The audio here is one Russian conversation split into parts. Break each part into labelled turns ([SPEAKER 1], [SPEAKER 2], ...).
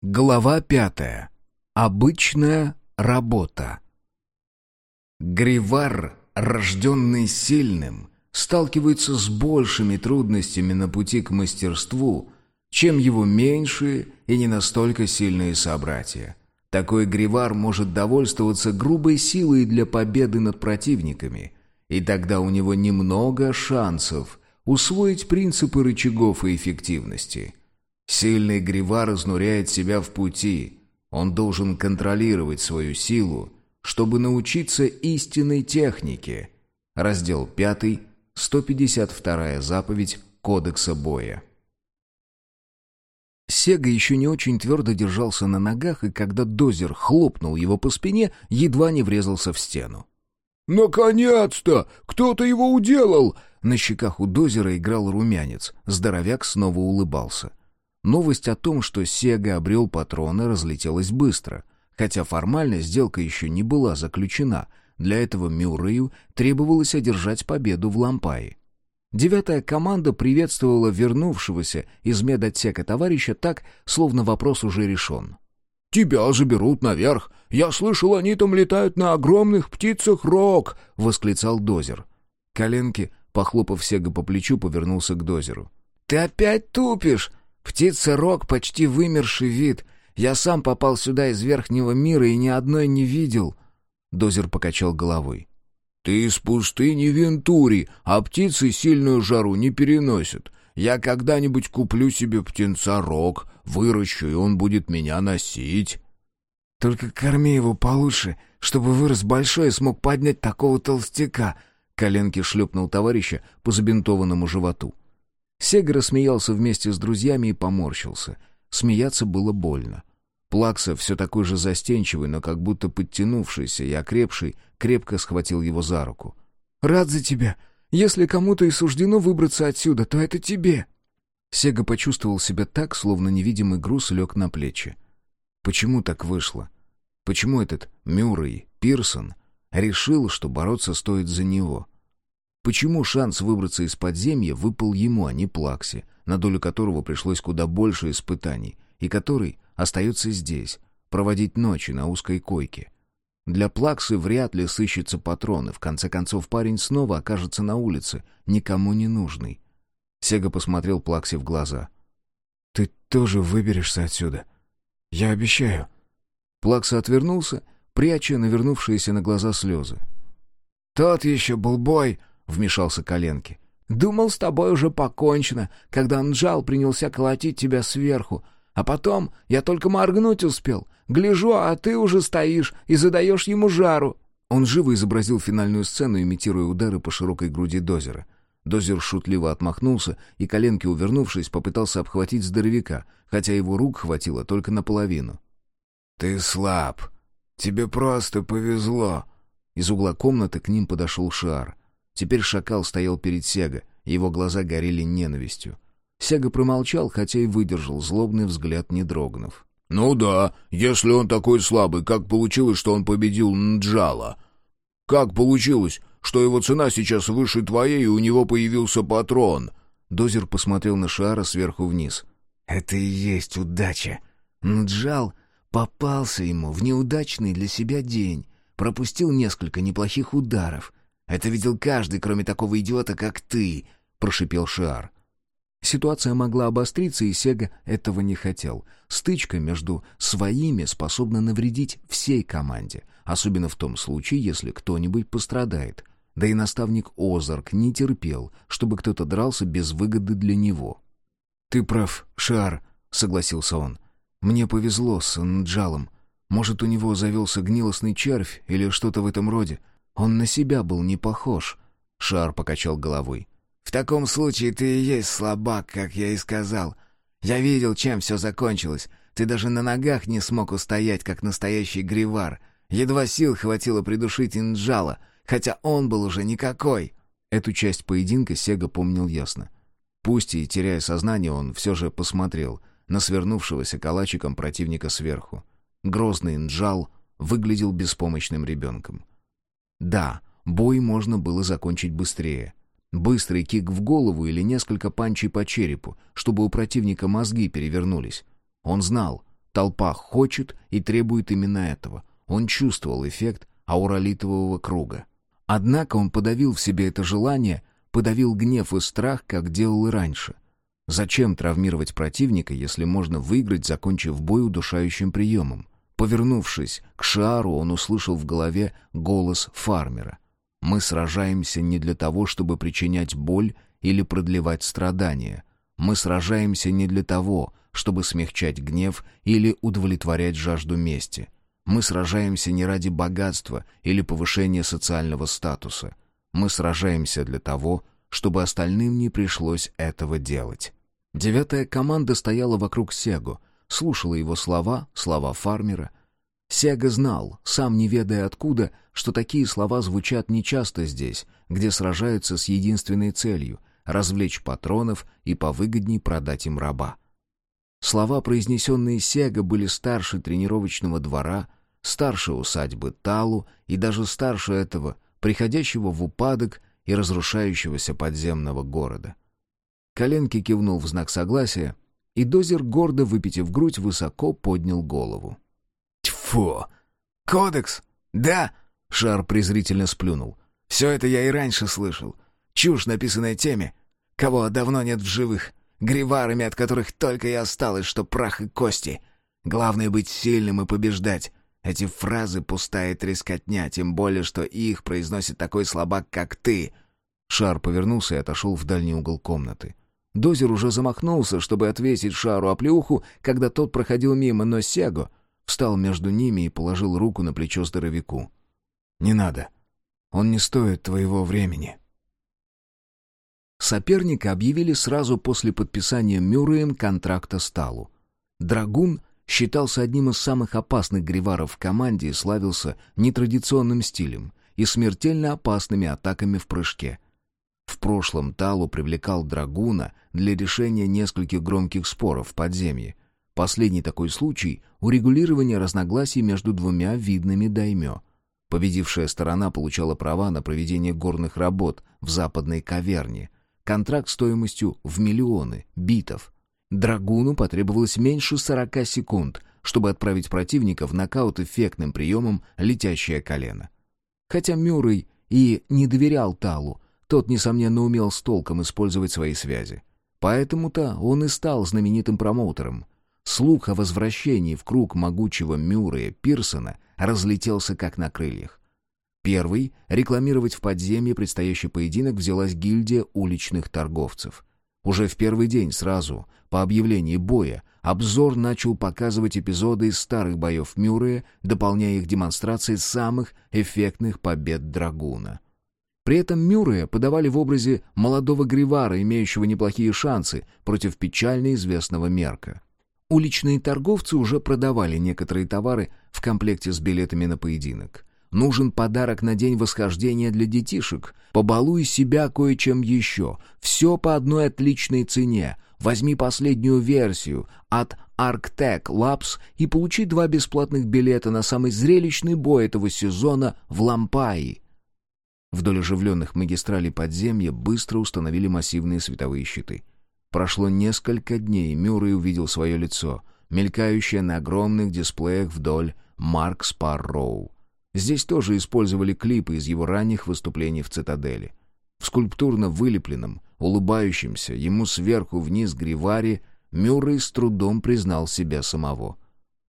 [SPEAKER 1] Глава пятая. Обычная работа. Гривар, рожденный сильным, сталкивается с большими трудностями на пути к мастерству, чем его меньшие и не настолько сильные собратья. Такой гривар может довольствоваться грубой силой для победы над противниками, и тогда у него немного шансов усвоить принципы рычагов и эффективности – Сильный гривар изнуряет себя в пути. Он должен контролировать свою силу, чтобы научиться истинной технике. Раздел 5, 152 заповедь Кодекса боя. Сега еще не очень твердо держался на ногах, и когда дозер хлопнул его по спине, едва не врезался в стену.
[SPEAKER 2] «Наконец-то! Кто-то его уделал!»
[SPEAKER 1] На щеках у дозера играл румянец. Здоровяк снова улыбался. Новость о том, что Сега обрел патроны, разлетелась быстро. Хотя формально сделка еще не была заключена. Для этого Мюррею требовалось одержать победу в Лампае. Девятая команда приветствовала вернувшегося из медотсека товарища так, словно вопрос уже решен.
[SPEAKER 2] «Тебя заберут наверх. Я слышал, они там летают на огромных птицах рок!» — восклицал Дозер.
[SPEAKER 1] Коленки, похлопав Сега по плечу, повернулся к Дозеру.
[SPEAKER 3] «Ты опять тупишь!» Птица-рог — почти вымерший вид. Я сам попал сюда из верхнего мира и ни одной не видел».
[SPEAKER 1] Дозер покачал головой.
[SPEAKER 2] «Ты из пустыни Вентури, а птицы сильную жару не переносят. Я когда-нибудь куплю себе птенца-рог, выращу, и он будет меня носить».
[SPEAKER 3] «Только корми его получше, чтобы вырос большой и смог поднять такого толстяка», —
[SPEAKER 1] коленки шлепнул товарища по забинтованному животу. Сега рассмеялся вместе с друзьями и поморщился. Смеяться было больно. Плакса, все такой же застенчивый, но как будто подтянувшийся и окрепший, крепко схватил его за руку.
[SPEAKER 3] «Рад за тебя. Если кому-то и суждено выбраться отсюда, то это тебе».
[SPEAKER 1] Сега почувствовал себя так, словно невидимый груз лег на плечи. Почему так вышло? Почему этот Мюррей, Пирсон, решил, что бороться стоит за него? Почему шанс выбраться из подземья выпал ему, а не Плаксе, на долю которого пришлось куда больше испытаний, и который остается здесь, проводить ночи на узкой койке? Для Плаксы вряд ли сыщется патроны, в конце концов парень снова окажется на улице, никому не нужный. Сега посмотрел Плаксе в глаза.
[SPEAKER 3] «Ты тоже выберешься отсюда. Я обещаю».
[SPEAKER 1] Плакса отвернулся, пряча навернувшиеся на глаза слезы.
[SPEAKER 3] «Тот еще был бой!» Вмешался Коленки. «Думал, с тобой уже покончено, когда Нджал принялся колотить тебя сверху. А потом я только моргнуть успел. Гляжу, а ты уже стоишь и задаешь ему жару».
[SPEAKER 1] Он живо изобразил финальную сцену, имитируя удары по широкой груди Дозера. Дозер шутливо отмахнулся, и Коленки, увернувшись, попытался обхватить здоровяка, хотя его рук хватило только наполовину.
[SPEAKER 2] «Ты слаб. Тебе просто повезло».
[SPEAKER 1] Из угла комнаты к ним подошел Шар. Теперь шакал стоял перед Сега, его глаза горели ненавистью. Сега промолчал, хотя и выдержал злобный взгляд, не дрогнув.
[SPEAKER 2] «Ну да, если он такой слабый, как получилось, что он победил Нджала? Как получилось, что его цена сейчас выше твоей, и у него появился патрон?»
[SPEAKER 1] Дозер посмотрел на Шара сверху вниз.
[SPEAKER 3] «Это и есть удача. Нджал попался ему в неудачный для себя день, пропустил несколько неплохих ударов, это видел каждый, кроме такого идиота, как ты», — прошипел Шиар.
[SPEAKER 1] Ситуация могла обостриться, и Сега этого не хотел. Стычка между своими способна навредить всей команде, особенно в том случае, если кто-нибудь пострадает. Да и наставник Озарк не терпел, чтобы кто-то дрался без выгоды для него.
[SPEAKER 3] «Ты прав, Шиар», — согласился он. «Мне повезло с Нджалом. Может, у него завелся гнилостный червь или что-то в этом роде. Он на себя был не похож. Шар покачал головой. «В таком случае ты и есть слабак, как я и сказал. Я видел, чем все закончилось. Ты даже на ногах не смог устоять, как настоящий гривар. Едва сил хватило придушить Инджала, хотя он был уже никакой».
[SPEAKER 1] Эту часть поединка Сега помнил ясно. Пусть и теряя сознание, он все же посмотрел на свернувшегося калачиком противника сверху. Грозный Инджал выглядел беспомощным ребенком. Да, бой можно было закончить быстрее. Быстрый кик в голову или несколько панчей по черепу, чтобы у противника мозги перевернулись. Он знал, Толпа хочет и требует именно этого. Он чувствовал эффект ауралитового круга. Однако он подавил в себе это желание, подавил гнев и страх, как делал и раньше. Зачем травмировать противника, если можно выиграть, закончив бой удушающим приемом? Повернувшись к Шару, он услышал в голове голос фармера. «Мы сражаемся не для того, чтобы причинять боль или продлевать страдания. Мы сражаемся не для того, чтобы смягчать гнев или удовлетворять жажду мести. Мы сражаемся не ради богатства или повышения социального статуса. Мы сражаемся для того, чтобы остальным не пришлось этого делать. Девятая команда стояла вокруг Сего, слушала его слова, слова фармера. Сега знал, сам не ведая откуда, что такие слова звучат нечасто здесь, где сражаются с единственной целью — развлечь патронов и повыгодней продать им раба. Слова, произнесенные Сега, были старше тренировочного двора, старше усадьбы Талу и даже старше этого, приходящего в упадок и разрушающегося подземного города. Коленки кивнул в знак согласия, и Дозер, гордо выпитив грудь, высоко поднял голову.
[SPEAKER 2] «Тьфу! Кодекс? Да!» — Шар презрительно сплюнул. «Все это я и раньше слышал. Чушь, написанная теми, кого давно нет в живых гриварами, от которых только и осталось, что прах и кости. Главное — быть сильным и побеждать. Эти фразы — пустая трескотня, тем более, что их произносит такой слабак, как ты».
[SPEAKER 1] Шар повернулся и отошел в дальний угол комнаты. Дозер уже замахнулся, чтобы отвесить Шару оплеуху, когда тот проходил мимо, но Сего встал между ними и положил руку на плечо здоровяку. «Не надо. Он не стоит твоего времени». Соперника объявили сразу после подписания Мюрреем контракта Сталу. «Драгун» считался одним из самых опасных гриваров в команде и славился нетрадиционным стилем и смертельно опасными атаками в прыжке. В прошлом Талу привлекал Драгуна для решения нескольких громких споров в подземье. Последний такой случай — урегулирование разногласий между двумя видными даймё. Победившая сторона получала права на проведение горных работ в западной каверне — Контракт стоимостью в миллионы битов. Драгуну потребовалось меньше 40 секунд, чтобы отправить противника в нокаут эффектным приемом «летящее колено». Хотя Мюррей и не доверял Талу, тот, несомненно, умел с толком использовать свои связи. Поэтому-то он и стал знаменитым промоутером. Слух о возвращении в круг могучего Мюррея Пирсона разлетелся как на крыльях. Первый — рекламировать в подземье предстоящий поединок взялась гильдия уличных торговцев. Уже в первый день сразу, по объявлении боя, обзор начал показывать эпизоды из старых боев Мюррея, дополняя их демонстрацией самых эффектных побед Драгуна. При этом Мюррея подавали в образе молодого гривара, имеющего неплохие шансы против печально известного Мерка. Уличные торговцы уже продавали некоторые товары в комплекте с билетами на поединок. Нужен подарок на день восхождения для детишек. Побалуй себя кое-чем еще. Все по одной отличной цене. Возьми последнюю версию от Arctec Labs и получи два бесплатных билета на самый зрелищный бой этого сезона в Лампаи. Вдоль оживленных магистралей подземья быстро установили массивные световые щиты. Прошло несколько дней, Мюррей увидел свое лицо, мелькающее на огромных дисплеях вдоль Марк Спарроу. Здесь тоже использовали клипы из его ранних выступлений в «Цитадели». В скульптурно вылепленном, улыбающемся, ему сверху вниз гриваре, Мюррей с трудом признал себя самого.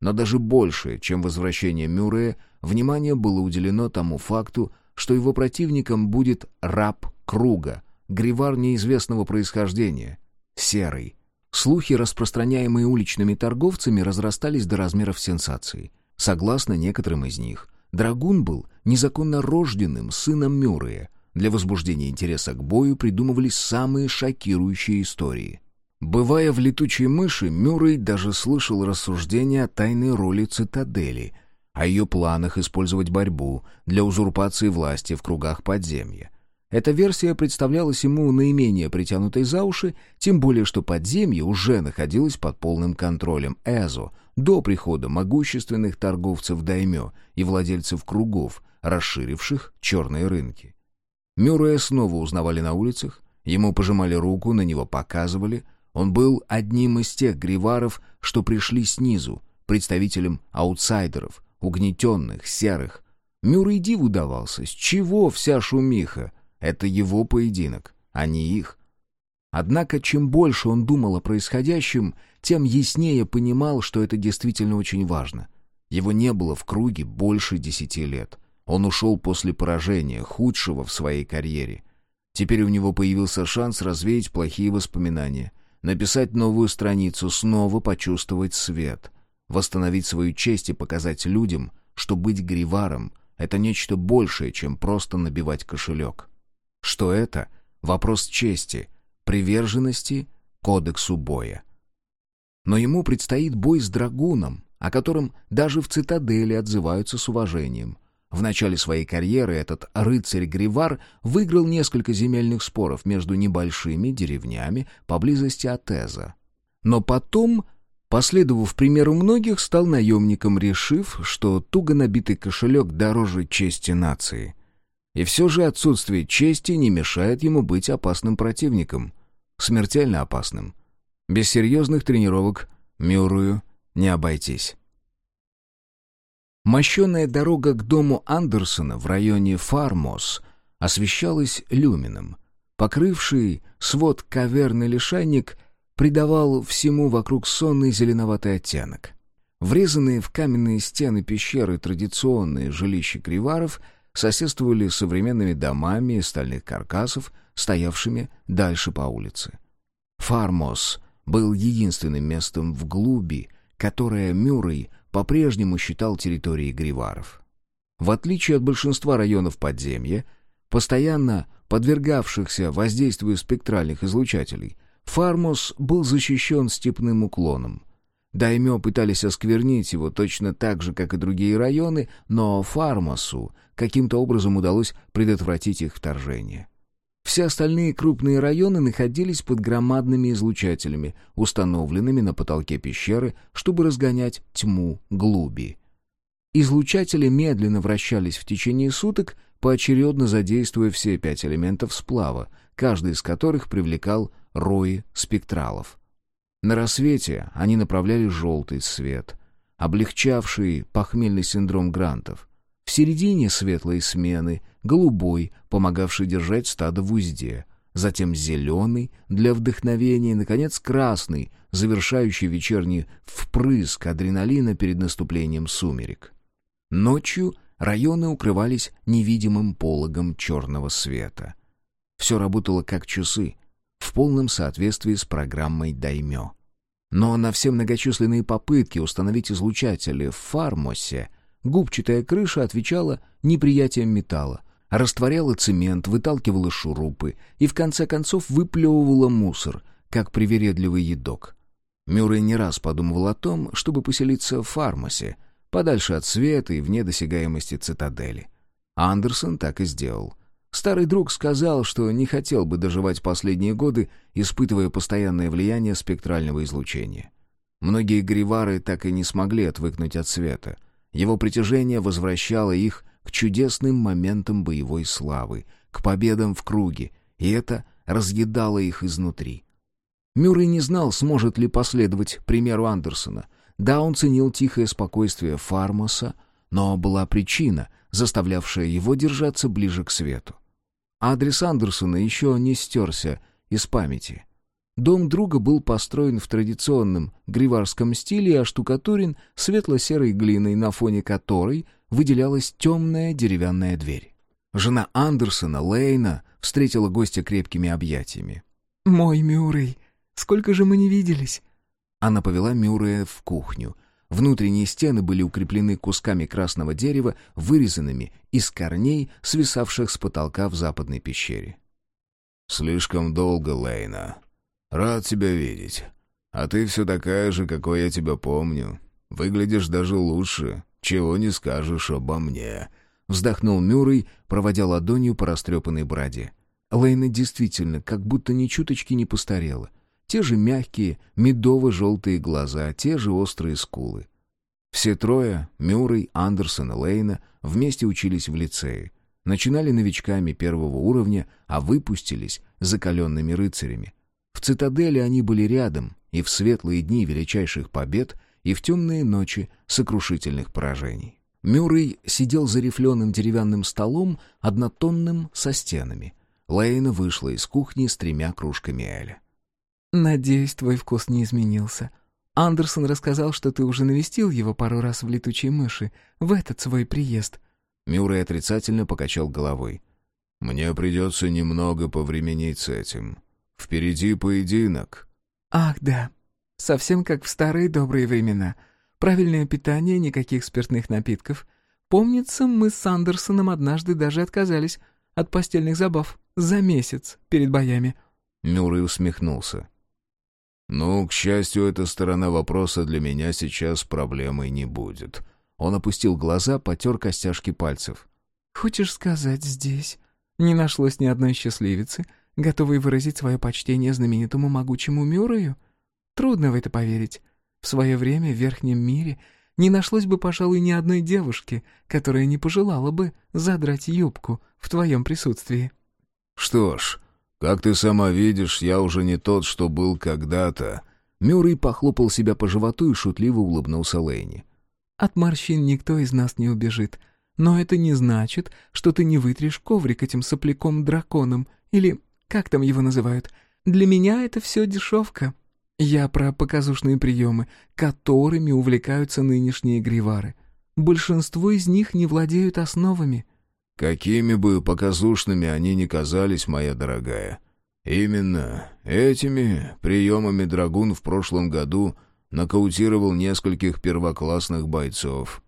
[SPEAKER 1] Но даже больше, чем возвращение Мюррея, внимание было уделено тому факту, что его противником будет раб Круга, гривар неизвестного происхождения, серый. Слухи, распространяемые уличными торговцами, разрастались до размеров сенсации. Согласно некоторым из них, Драгун был незаконно рожденным сыном Мюррея. Для возбуждения интереса к бою придумывались самые шокирующие истории. Бывая в «Летучей мыши», Мюррей даже слышал рассуждения о тайной роли цитадели, о ее планах использовать борьбу для узурпации власти в кругах подземья. Эта версия представлялась ему наименее притянутой за уши, тем более что подземье уже находилось под полным контролем Эзо до прихода могущественных торговцев даймё и владельцев кругов, расширивших черные рынки. Мюррея снова узнавали на улицах, ему пожимали руку, на него показывали. Он был одним из тех гриваров, что пришли снизу, представителем аутсайдеров, угнетенных, серых. Мюррей диву давался, с чего вся шумиха? Это его поединок, а не их. Однако, чем больше он думал о происходящем, тем яснее понимал, что это действительно очень важно. Его не было в круге больше десяти лет. Он ушел после поражения, худшего в своей карьере. Теперь у него появился шанс развеять плохие воспоминания, написать новую страницу, снова почувствовать свет, восстановить свою честь и показать людям, что быть гриваром — это нечто большее, чем просто набивать кошелек. Что это? Вопрос чести, приверженности, кодексу боя. Но ему предстоит бой с драгуном, о котором даже в цитадели отзываются с уважением. В начале своей карьеры этот рыцарь-гривар выиграл несколько земельных споров между небольшими деревнями поблизости от Эза. Но потом, последовав примеру многих, стал наемником, решив, что туго набитый кошелек дороже чести нации. И все же отсутствие чести не мешает ему быть опасным противником. Смертельно опасным. Без серьезных тренировок Мюррею не обойтись. Мощенная дорога к дому Андерсона в районе Фармос освещалась люмином. Покрывший свод каверный лишайник придавал всему вокруг сонный зеленоватый оттенок. Врезанные в каменные стены пещеры традиционные жилища криваров соседствовали с современными домами из стальных каркасов, стоявшими дальше по улице. Фармос был единственным местом в глуби, которое Мюррей по-прежнему считал территорией гриваров. В отличие от большинства районов подземья, постоянно подвергавшихся воздействию спектральных излучателей, Фармос был защищен степным уклоном. Даймё пытались осквернить его точно так же, как и другие районы, но Фармосу каким-то образом удалось предотвратить их вторжение. Все остальные крупные районы находились под громадными излучателями, установленными на потолке пещеры, чтобы разгонять тьму глуби. Излучатели медленно вращались в течение суток, поочередно задействуя все пять элементов сплава, каждый из которых привлекал рои спектралов. На рассвете они направляли желтый свет, облегчавший похмельный синдром грантов. В середине светлой смены голубой, помогавший держать стадо в узде, затем зеленый для вдохновения и, наконец, красный, завершающий вечерний впрыск адреналина перед наступлением сумерек. Ночью районы укрывались невидимым пологом черного света. Все работало как часы, в полном соответствии с программой «Даймё». Но на все многочисленные попытки установить излучатели в Фармосе — Губчатая крыша отвечала неприятием металла, растворяла цемент, выталкивала шурупы и в конце концов выплевывала мусор, как привередливый едок. Мюррей не раз подумывал о том, чтобы поселиться в фармасе, подальше от света и вне досягаемости цитадели. Андерсон так и сделал. Старый друг сказал, что не хотел бы доживать последние годы, испытывая постоянное влияние спектрального излучения. Многие гривары так и не смогли отвыкнуть от света — его притяжение возвращало их к чудесным моментам боевой славы, к победам в круге, и это разъедало их изнутри. Мюррей не знал, сможет ли последовать примеру Андерсона. Да, он ценил тихое спокойствие Фармоса, но была причина, заставлявшая его держаться ближе к свету. Адрес Андерсона еще не стерся из памяти. Дом друга был построен в традиционном гриварском стиле и оштукатурен светло-серой глиной, на фоне которой выделялась темная деревянная дверь. Жена Андерсона, Лейна, встретила гостя крепкими объятиями.
[SPEAKER 4] «Мой Мюррей, сколько же мы не виделись?»
[SPEAKER 1] Она повела Мюррея в кухню. Внутренние стены были укреплены кусками красного дерева, вырезанными из корней, свисавших с потолка в западной пещере. «Слишком долго, Лейна», «Рад тебя видеть. А ты все такая же, какой я тебя помню. Выглядишь даже лучше. Чего не скажешь обо мне». Вздохнул Мюррей, проводя ладонью по растрепанной бороде. Лейна действительно как будто ни чуточки не постарела. Те же мягкие, медово-желтые глаза, те же острые скулы. Все трое, Мюррей, Андерсон и Лейна, вместе учились в лицее. Начинали новичками первого уровня, а выпустились закаленными рыцарями. В цитадели они были рядом, и в светлые дни величайших побед и в темные ночи сокрушительных поражений. Мюррей сидел за рифленым деревянным столом, однотонным со стенами. Лейна вышла из кухни с тремя кружками Эля.
[SPEAKER 4] «Надеюсь, твой вкус не изменился. Андерсон рассказал, что ты уже навестил его пару раз в летучей мыши, в этот свой приезд».
[SPEAKER 1] Мюррей отрицательно покачал головой. «Мне придется немного повременить с этим. Впереди поединок».
[SPEAKER 4] «Ах, да. Совсем как в старые добрые времена. Правильное питание, никаких спиртных напитков. Помнится, мы с Андерсоном однажды даже отказались от постельных забав за месяц перед боями».
[SPEAKER 1] Мюррей усмехнулся. «Ну, к счастью, эта сторона вопроса для меня сейчас проблемой не будет». Он опустил глаза, потер костяшки пальцев.
[SPEAKER 4] «Хочешь сказать, здесь не нашлось ни одной счастливицы, готовой выразить свое почтение знаменитому могучему Мюррею? Трудно в это поверить. В свое время в Верхнем мире не нашлось бы, пожалуй, ни одной девушки, которая не пожелала бы задрать юбку в твоем присутствии».
[SPEAKER 1] «Что ж, как ты сама видишь, я уже не тот, что был когда-то». Мюррей похлопал себя по животу и шутливо улыбнулся Лэйни.
[SPEAKER 4] «От морщин никто из нас не убежит. Но это не значит, что ты не вытрешь коврик этим сопляком-драконом, или как там его называют. Для меня это все дешевка. Я про показушные приемы, которыми увлекаются нынешние гривары. Большинство из них не владеют основами».
[SPEAKER 1] Какими бы показушными они ни казались, моя дорогая. Именно этими приемами Драгун в прошлом году нокаутировал нескольких первоклассных бойцов.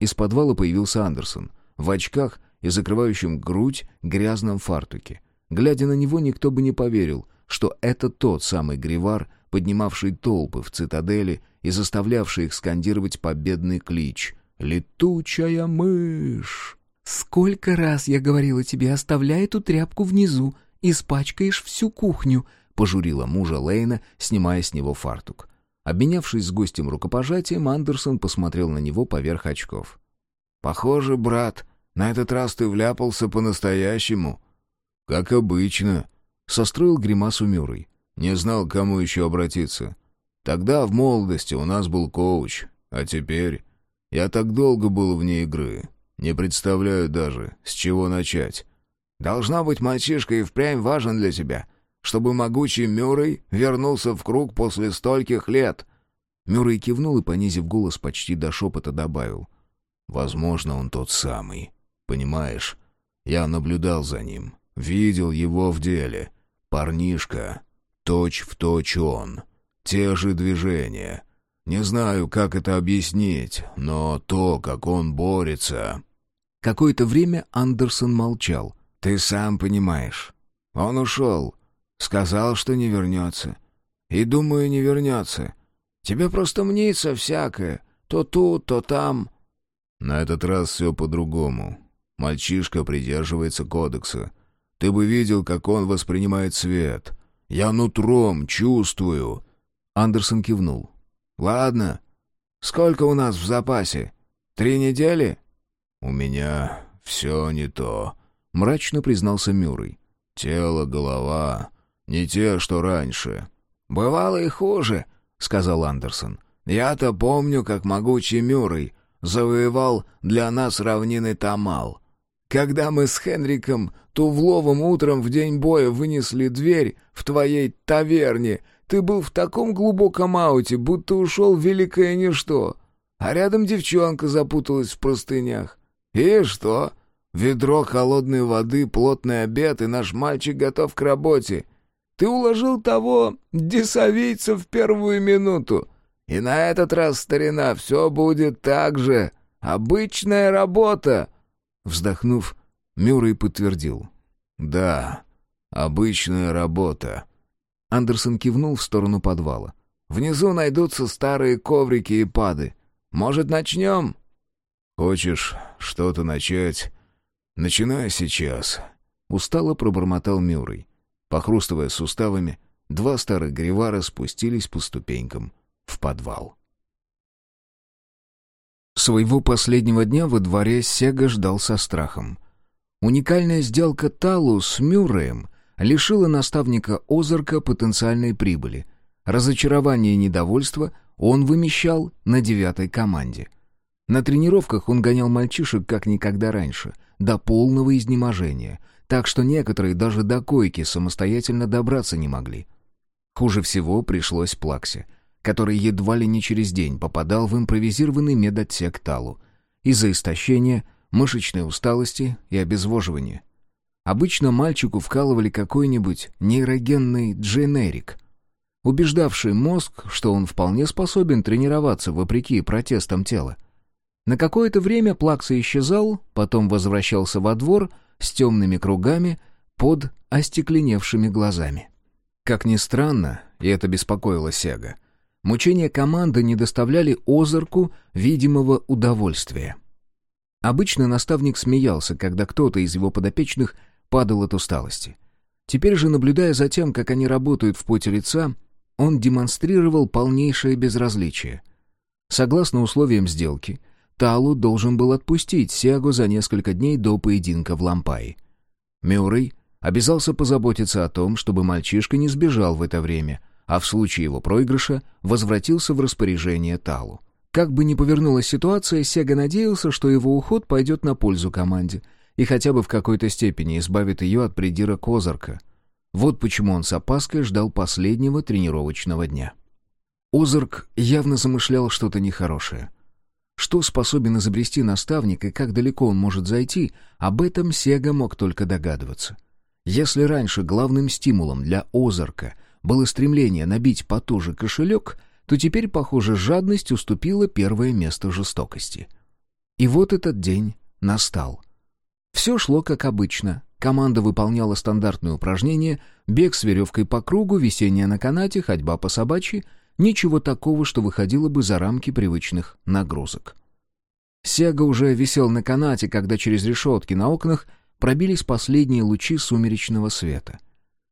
[SPEAKER 1] Из подвала появился Андерсон, в очках и закрывающем грудь грязном фартуке. Глядя на него, никто бы не поверил, что это тот самый Гривар, поднимавший толпы в цитадели и заставлявший их скандировать победный клич «Летучая мышь!».
[SPEAKER 4] «Сколько раз я говорила тебе, оставляй эту тряпку внизу, испачкаешь всю кухню», — пожурила мужа Лейна, снимая с него фартук. Обменявшись с гостем рукопожатием, Андерсон посмотрел на него поверх очков. «Похоже, брат, на этот раз ты вляпался по-настоящему».
[SPEAKER 1] «Как обычно», — состроил гримасу Мюррей. «Не знал, к кому еще обратиться. Тогда, в молодости, у нас был коуч, а теперь... Я так долго был вне игры, не представляю даже, с чего начать.
[SPEAKER 2] Должна быть, мальчишка и впрямь важен для тебя, чтобы могучий Мюррей вернулся в круг после стольких лет».
[SPEAKER 1] Мюррей кивнул и, понизив голос, почти до шепота добавил. «Возможно, он тот самый. Понимаешь, я наблюдал за ним, видел его в деле. Парнишка, точь в точь он. Те же движения. Не знаю, как это объяснить, но то, как он борется...» Какое-то время Андерсон молчал.
[SPEAKER 2] «Ты сам понимаешь. Он ушел. Сказал, что не вернется. И, думаю, не вернется. Тебе просто мнится всякое. То тут, то там».
[SPEAKER 1] «На этот раз все по-другому. Мальчишка придерживается кодекса. Ты бы видел, как он воспринимает свет. Я нутром чувствую».
[SPEAKER 2] Андерсон кивнул. «Ладно. Сколько у нас в запасе? Три недели?»
[SPEAKER 1] «У меня все не то», — мрачно признался Мюррей. «Тело, голова, не те, что раньше».
[SPEAKER 2] «Бывало и хуже», — сказал Андерсон. «Я-то помню, как могучий Мюррей завоевал для нас равнины Тамал. Когда мы с Хенриком Тувловым утром в день боя вынесли дверь в твоей таверне, ты был в таком глубоком ауте, будто ушел великое ничто, а рядом девчонка запуталась в простынях. «И что? Ведро холодной воды, плотный обед, и наш мальчик готов к работе. Ты уложил того десовийца в первую минуту. И на этот раз, старина, все будет так же. Обычная работа!»
[SPEAKER 1] Вздохнув, Мюррей подтвердил. «Да, обычная работа». Андерсон кивнул в сторону подвала.
[SPEAKER 2] «Внизу найдутся старые коврики и пады. Может, начнем?»
[SPEAKER 1] «Хочешь что-то начать? Начинай сейчас», — устало пробормотал Мюррей. Похрустывая суставами, два старых гривара спустились по ступенькам в подвал. Своего последнего дня во дворе Сега ждал со страхом. Уникальная сделка Талу с Мюрреем лишила наставника Озарка потенциальной прибыли. Разочарование и недовольство он вымещал на девятой команде. На тренировках он гонял мальчишек как никогда раньше, до полного изнеможения, так что некоторые даже до койки самостоятельно добраться не могли. Хуже всего пришлось Плаксе, который едва ли не через день попадал в импровизированный медотсек Талу из-за истощения, мышечной усталости и обезвоживания. Обычно мальчику вкалывали какой-нибудь нейрогенный дженерик, убеждавший мозг, что он вполне способен тренироваться вопреки протестам тела. На какое-то время Плакса исчезал, потом возвращался во двор с темными кругами под остекленевшими глазами. Как ни странно, и это беспокоило Сега, мучения команды не доставляли Озарку видимого удовольствия. Обычно наставник смеялся, когда кто-то из его подопечных падал от усталости. Теперь же, наблюдая за тем, как они работают в поте лица, он демонстрировал полнейшее безразличие. Согласно условиям сделки — Талу должен был отпустить Сиагу за несколько дней до поединка в Лампае. Мюррей обязался позаботиться о том, чтобы мальчишка не сбежал в это время, а в случае его проигрыша возвратился в распоряжение Талу. Как бы ни повернулась ситуация, Сега надеялся, что его уход пойдет на пользу команде и хотя бы в какой-то степени избавит ее от придира Козарка. Вот почему он с опаской ждал последнего тренировочного дня. Озарк явно замышлял что-то нехорошее. Что способен изобрести наставник и как далеко он может зайти, об этом Сега мог только догадываться. Если раньше главным стимулом для Озарка было стремление набить потуже кошелек, то теперь, похоже, жадность уступила первое место жестокости. И вот этот день настал. Все шло как обычно. Команда выполняла стандартные упражнения, бег с веревкой по кругу, висение на канате, ходьба по собачьи — Ничего такого, что выходило бы за рамки привычных нагрузок. Сега уже висел на канате, когда через решетки на окнах пробились последние лучи сумеречного света.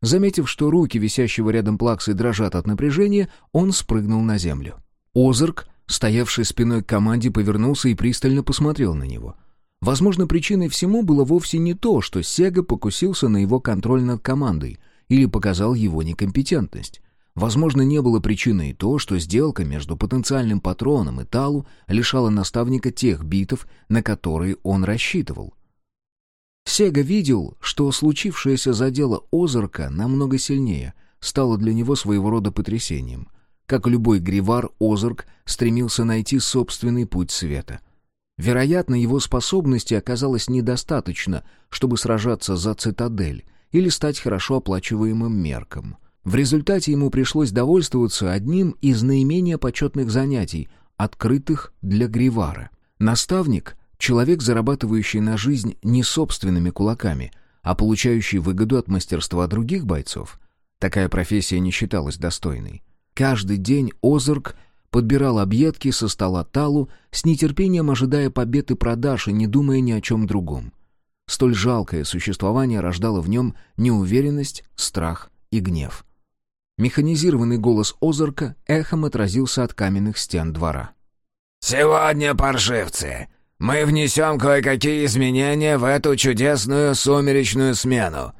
[SPEAKER 1] Заметив, что руки висящего рядом плаксы дрожат от напряжения, он спрыгнул на землю. Озарк, стоявший спиной к команде, повернулся и пристально посмотрел на него. Возможно, причиной всему было вовсе не то, что Сега покусился на его контроль над командой или показал его некомпетентность. Возможно, не было причиной и то, что сделка между потенциальным патроном и Талу лишала наставника тех битов, на которые он рассчитывал. Сега видел, что случившееся задело Озарка намного сильнее, стало для него своего рода потрясением. Как любой гривар, Озарк стремился найти собственный путь света. Вероятно, его способности оказалось недостаточно, чтобы сражаться за цитадель или стать хорошо оплачиваемым мерком — в результате ему пришлось довольствоваться одним из наименее почетных занятий, открытых для Гривара. Наставник — человек, зарабатывающий на жизнь не собственными кулаками, а получающий выгоду от мастерства других бойцов. Такая профессия не считалась достойной. Каждый день Озарк подбирал объедки со стола Талу, с нетерпением ожидая победы продаж и не думая ни о чем другом. Столь жалкое существование рождало в нем неуверенность, страх и гнев. Механизированный голос Озарка эхом отразился от каменных стен двора.
[SPEAKER 2] «Сегодня, паршивцы, мы внесем кое-какие изменения в эту чудесную сумеречную смену.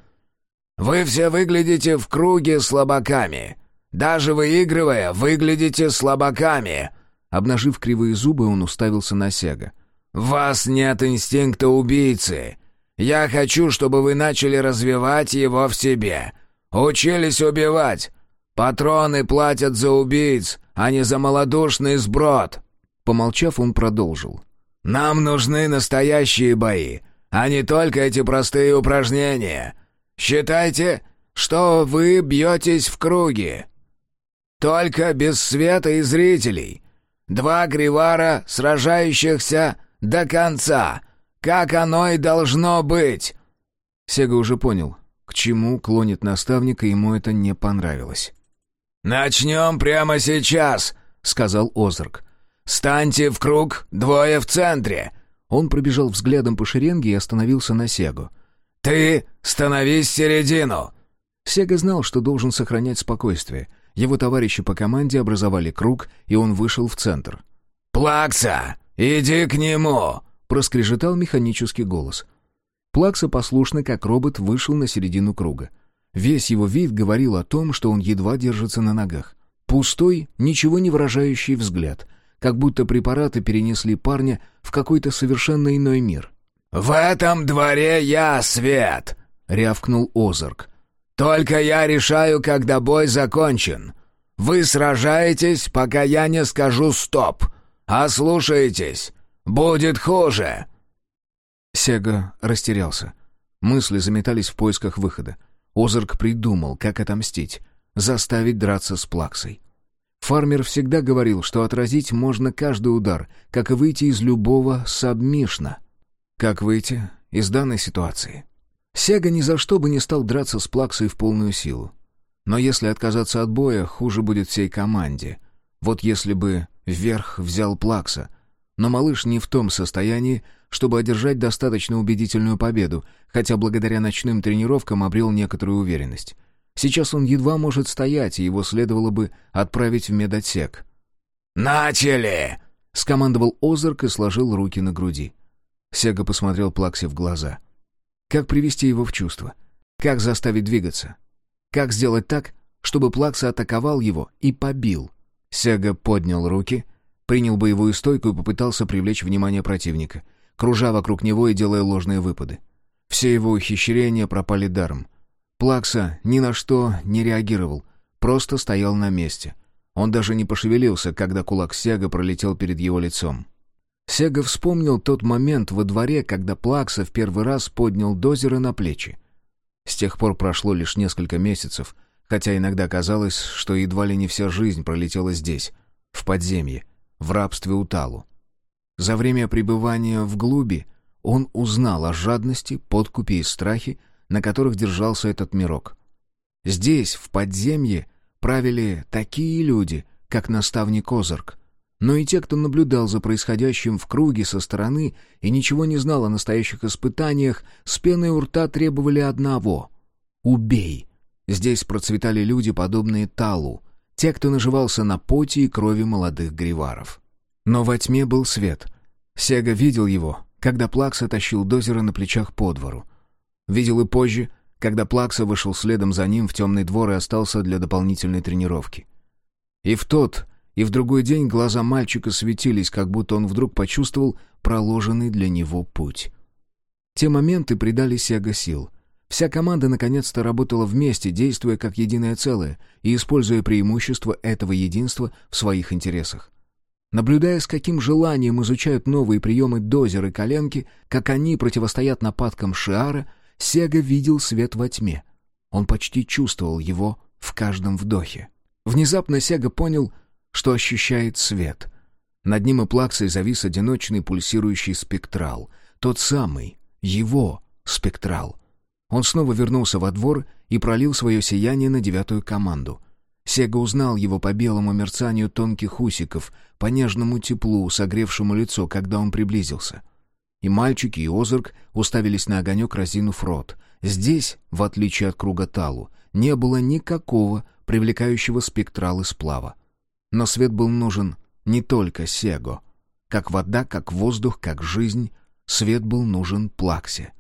[SPEAKER 2] Вы все выглядите в круге слабаками. Даже выигрывая, выглядите слабаками».
[SPEAKER 1] Обнажив кривые зубы, он уставился на Сега.
[SPEAKER 2] «В вас нет инстинкта убийцы. Я хочу, чтобы вы начали развивать его в себе. Учились убивать. Патроны платят за убийц, а не за малодушный сброд!»
[SPEAKER 1] Помолчав, он продолжил.
[SPEAKER 2] «Нам нужны настоящие бои, а не только эти простые упражнения. Считайте, что вы бьетесь в круге. Только без света и зрителей. Два гривара, сражающихся до конца, как оно и должно быть».
[SPEAKER 1] Сега уже понял, к чему клонит наставник, и ему это не понравилось.
[SPEAKER 2] «Начнем прямо сейчас», — сказал Озарк. «Станьте в круг, двое в центре».
[SPEAKER 1] Он пробежал взглядом по шеренге и остановился на Сегу.
[SPEAKER 2] «Ты становись в середину!»
[SPEAKER 1] Сега знал, что должен сохранять спокойствие. Его товарищи по команде образовали круг, и он вышел в центр.
[SPEAKER 2] «Плакса, иди к нему!»
[SPEAKER 1] — проскрежетал механический голос. Плакса послушно, как робот, вышел на середину круга. Весь его вид говорил о том, что он едва держится на ногах.
[SPEAKER 3] Пустой, ничего не выражающий взгляд, как будто препараты перенесли парня в какой-то совершенно иной мир.
[SPEAKER 2] «В этом дворе я свет!» — рявкнул Озарк. «Только я решаю, когда бой закончен. Вы сражаетесь, пока я не скажу «стоп». Слушаетесь, будет хуже!»
[SPEAKER 3] Сега растерялся. Мысли заметались в поисках выхода. Озарк придумал, как отомстить, заставить драться с Плаксой. Фармер всегда говорил, что отразить можно каждый удар, как и выйти из любого сабмишна. Как выйти из данной ситуации? Сега ни за что бы не стал драться с Плаксой в полную силу. Но если отказаться от боя, хуже будет всей команде. Вот если бы вверх взял Плакса. Но малыш не в том состоянии, чтобы одержать достаточно убедительную победу, хотя благодаря ночным тренировкам обрел некоторую уверенность. Сейчас он едва может стоять, и его следовало бы отправить в медотсек.
[SPEAKER 2] «Начали!»
[SPEAKER 3] — скомандовал Озарк и сложил руки на груди. Сега посмотрел Плаксе в глаза. Как привести его в чувство? Как заставить двигаться? Как сделать так, чтобы Плакса атаковал его и побил? Сега поднял руки, принял боевую стойку и попытался привлечь внимание противника, кружа вокруг него и делая ложные выпады. Все его ухищрения пропали даром. Плакса ни на что не реагировал, просто стоял на месте. Он даже не пошевелился, когда кулак Сега пролетел перед его лицом. Сега вспомнил тот момент во дворе, когда Плакса в первый раз поднял дозера на плечи. С тех пор прошло лишь несколько месяцев, хотя иногда казалось, что едва ли не вся жизнь пролетела здесь, в подземье, в рабстве у Талу. За время пребывания в глуби он узнал о жадности, подкупе и страхе, на которых держался этот мирок. Здесь, в подземье, правили такие люди, как наставник Озарк, но и те, кто наблюдал за происходящим в круге со стороны и ничего не знал о настоящих испытаниях, с пеной у рта требовали одного — «Убей!» Здесь процветали люди, подобные Талу, те, кто наживался на поте и крови молодых гриваров. Но во тьме был свет. Сега видел его, когда Плакса тащил дозера на плечах по двору. Видел и позже, когда Плакса вышел следом за ним в темный двор и остался для дополнительной тренировки. И в тот, и в другой день глаза мальчика светились, как будто он вдруг почувствовал проложенный для него путь. Те моменты придали Сега сил. Вся команда наконец-то работала вместе, действуя как единое целое и используя преимущество этого единства в своих интересах. Наблюдая, с каким желанием изучают новые приемы дозеры коленки, как они противостоят нападкам Шиара, Сега видел свет во тьме. Он почти чувствовал его в каждом вдохе. Внезапно Сега понял, что ощущает свет. Над ним и плаксой завис одиночный пульсирующий спектрал. Тот самый, его спектрал — он снова вернулся во двор и пролил свое сияние на девятую команду. Сега узнал его по белому мерцанию тонких усиков, по нежному теплу, согревшему лицо, когда он приблизился. И мальчики, и Озарк уставились на огонек, разинув рот. Здесь, в отличие от круга Талу, не было никакого привлекающего спектрала сплава. Но свет был нужен не только Сего. Как вода, как воздух, как жизнь, свет был нужен Плаксе.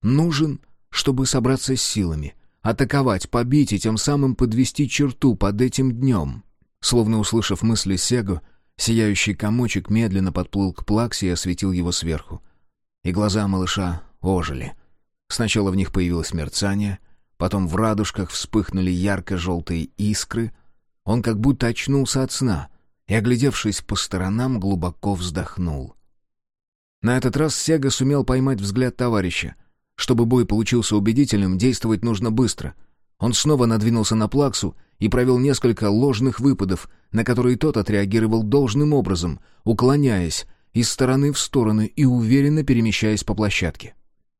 [SPEAKER 3] Нужен чтобы собраться с силами, атаковать, побить и тем самым подвести черту под этим днем. Словно услышав мысли Сегу, сияющий комочек медленно подплыл к Плаксе и осветил его сверху. И глаза малыша ожили. Сначала в них появилось мерцание, потом в радужках вспыхнули ярко-желтые искры. Он как будто очнулся от сна и, оглядевшись по сторонам, глубоко вздохнул. На этот раз Сега сумел поймать взгляд товарища — чтобы бой получился убедительным, действовать нужно быстро. Он снова надвинулся на Плаксу и провел несколько ложных выпадов, на которые тот отреагировал должным образом, уклоняясь из стороны в сторону и уверенно перемещаясь по площадке.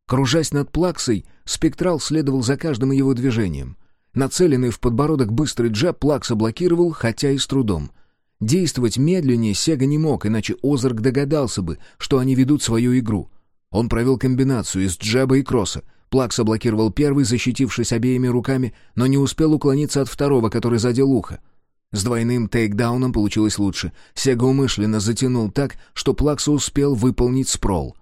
[SPEAKER 3] Кружась над Плаксой, спектрал следовал за каждым его движением. Нацеленный в подбородок быстрый джеб Плакса блокировал, хотя и с трудом. Действовать медленнее Сега не мог, иначе Озарк догадался бы, что они ведут свою игру — он провел комбинацию из джеба и кросса. Плакса блокировал первый, защитившись обеими руками, но не успел уклониться от второго, который задел ухо. С двойным тейкдауном получилось лучше. Сега умышленно затянул так, что Плакса успел выполнить спрол.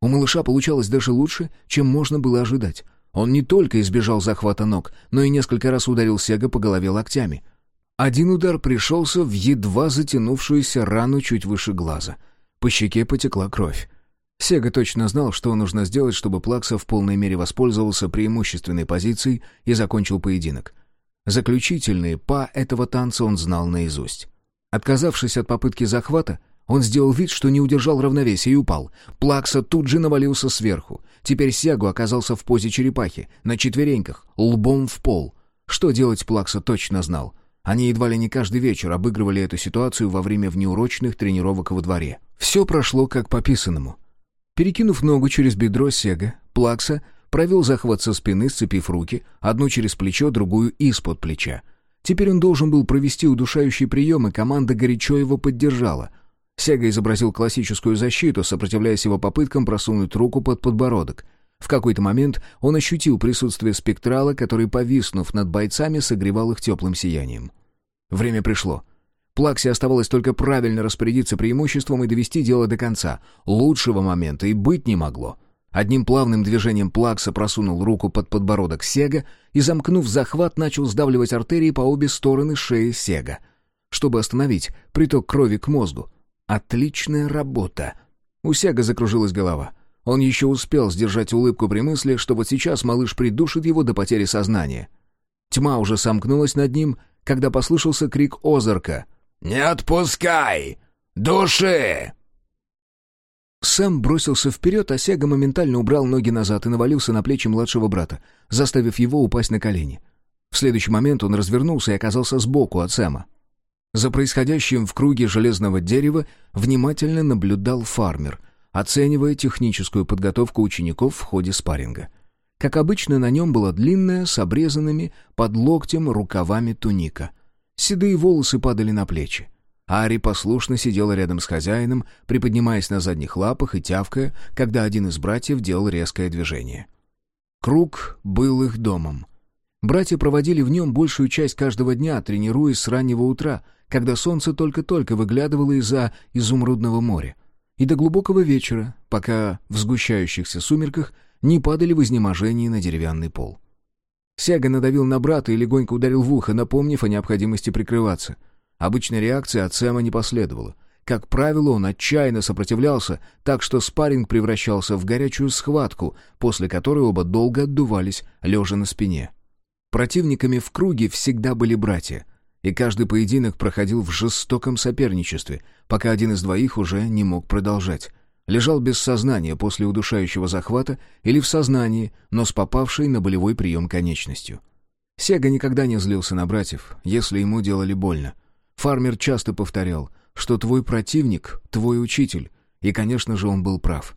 [SPEAKER 3] У малыша получалось даже лучше, чем можно было ожидать. Он не только избежал захвата ног, но и несколько раз ударил Сега по голове локтями. Один удар пришелся в едва затянувшуюся рану чуть выше глаза. По щеке потекла кровь. Сега точно знал, что нужно сделать, чтобы Плакса в полной мере воспользовался преимущественной позицией и закончил поединок. Заключительные па этого танца он знал наизусть. Отказавшись от попытки захвата, он сделал вид, что не удержал равновесия и упал. Плакса тут же навалился сверху. Теперь Сягу оказался в позе черепахи, на четвереньках, лбом в пол. Что делать Плакса точно знал. Они едва ли не каждый вечер обыгрывали эту ситуацию во время внеурочных тренировок во дворе. Все прошло как по писанному. Перекинув ногу через бедро Сега, Плакса провел захват со спины, сцепив руки, одну через плечо, другую из-под плеча. Теперь он должен был провести удушающий прием, и команда горячо его поддержала. Сега изобразил классическую защиту, сопротивляясь его попыткам просунуть руку под подбородок. В какой-то момент он ощутил присутствие спектрала, который, повиснув над бойцами, согревал их теплым сиянием. Время пришло. Плаксе оставалось только правильно распорядиться преимуществом и довести дело до конца. Лучшего момента и быть не могло. Одним плавным движением Плакса просунул руку под подбородок Сега и, замкнув захват, начал сдавливать артерии по обе стороны шеи Сега, чтобы остановить приток крови к мозгу. Отличная работа. У Сега закружилась голова. Он еще успел сдержать улыбку при мысли, что вот сейчас малыш придушит его до потери сознания. Тьма уже сомкнулась над ним, когда послышался крик Озарка — «Не отпускай! Души!» Сэм бросился вперед, а Сега моментально убрал ноги назад и навалился на плечи младшего брата, заставив его упасть на колени. В следующий момент он развернулся и оказался сбоку от Сэма. За происходящим в круге железного дерева внимательно наблюдал фармер, оценивая техническую подготовку учеников в ходе спарринга. Как обычно, на нем была длинная, с обрезанными под локтем рукавами туника. Седые волосы падали на плечи. Ари послушно сидела рядом с хозяином, приподнимаясь на задних лапах и тявкая, когда один из братьев делал резкое движение. Круг был их домом. Братья проводили в нем большую часть каждого дня, тренируясь с раннего утра, когда солнце только-только выглядывало из-за изумрудного моря, и до глубокого вечера, пока в сгущающихся сумерках не падали в изнеможении на деревянный пол. Сяга надавил на брата и легонько ударил в ухо, напомнив о необходимости прикрываться. Обычной реакции от Сэма не последовало. Как правило, он отчаянно сопротивлялся, так что спарринг превращался в горячую схватку, после которой оба долго отдувались, лежа на спине. Противниками в круге всегда были братья, и каждый поединок проходил в жестоком соперничестве, пока один из двоих уже не мог продолжать лежал без сознания после удушающего захвата или в сознании, но с попавшей на болевой прием конечностью. Сега никогда не злился на братьев, если ему делали больно. Фармер часто повторял, что твой противник — твой учитель, и, конечно же, он был прав.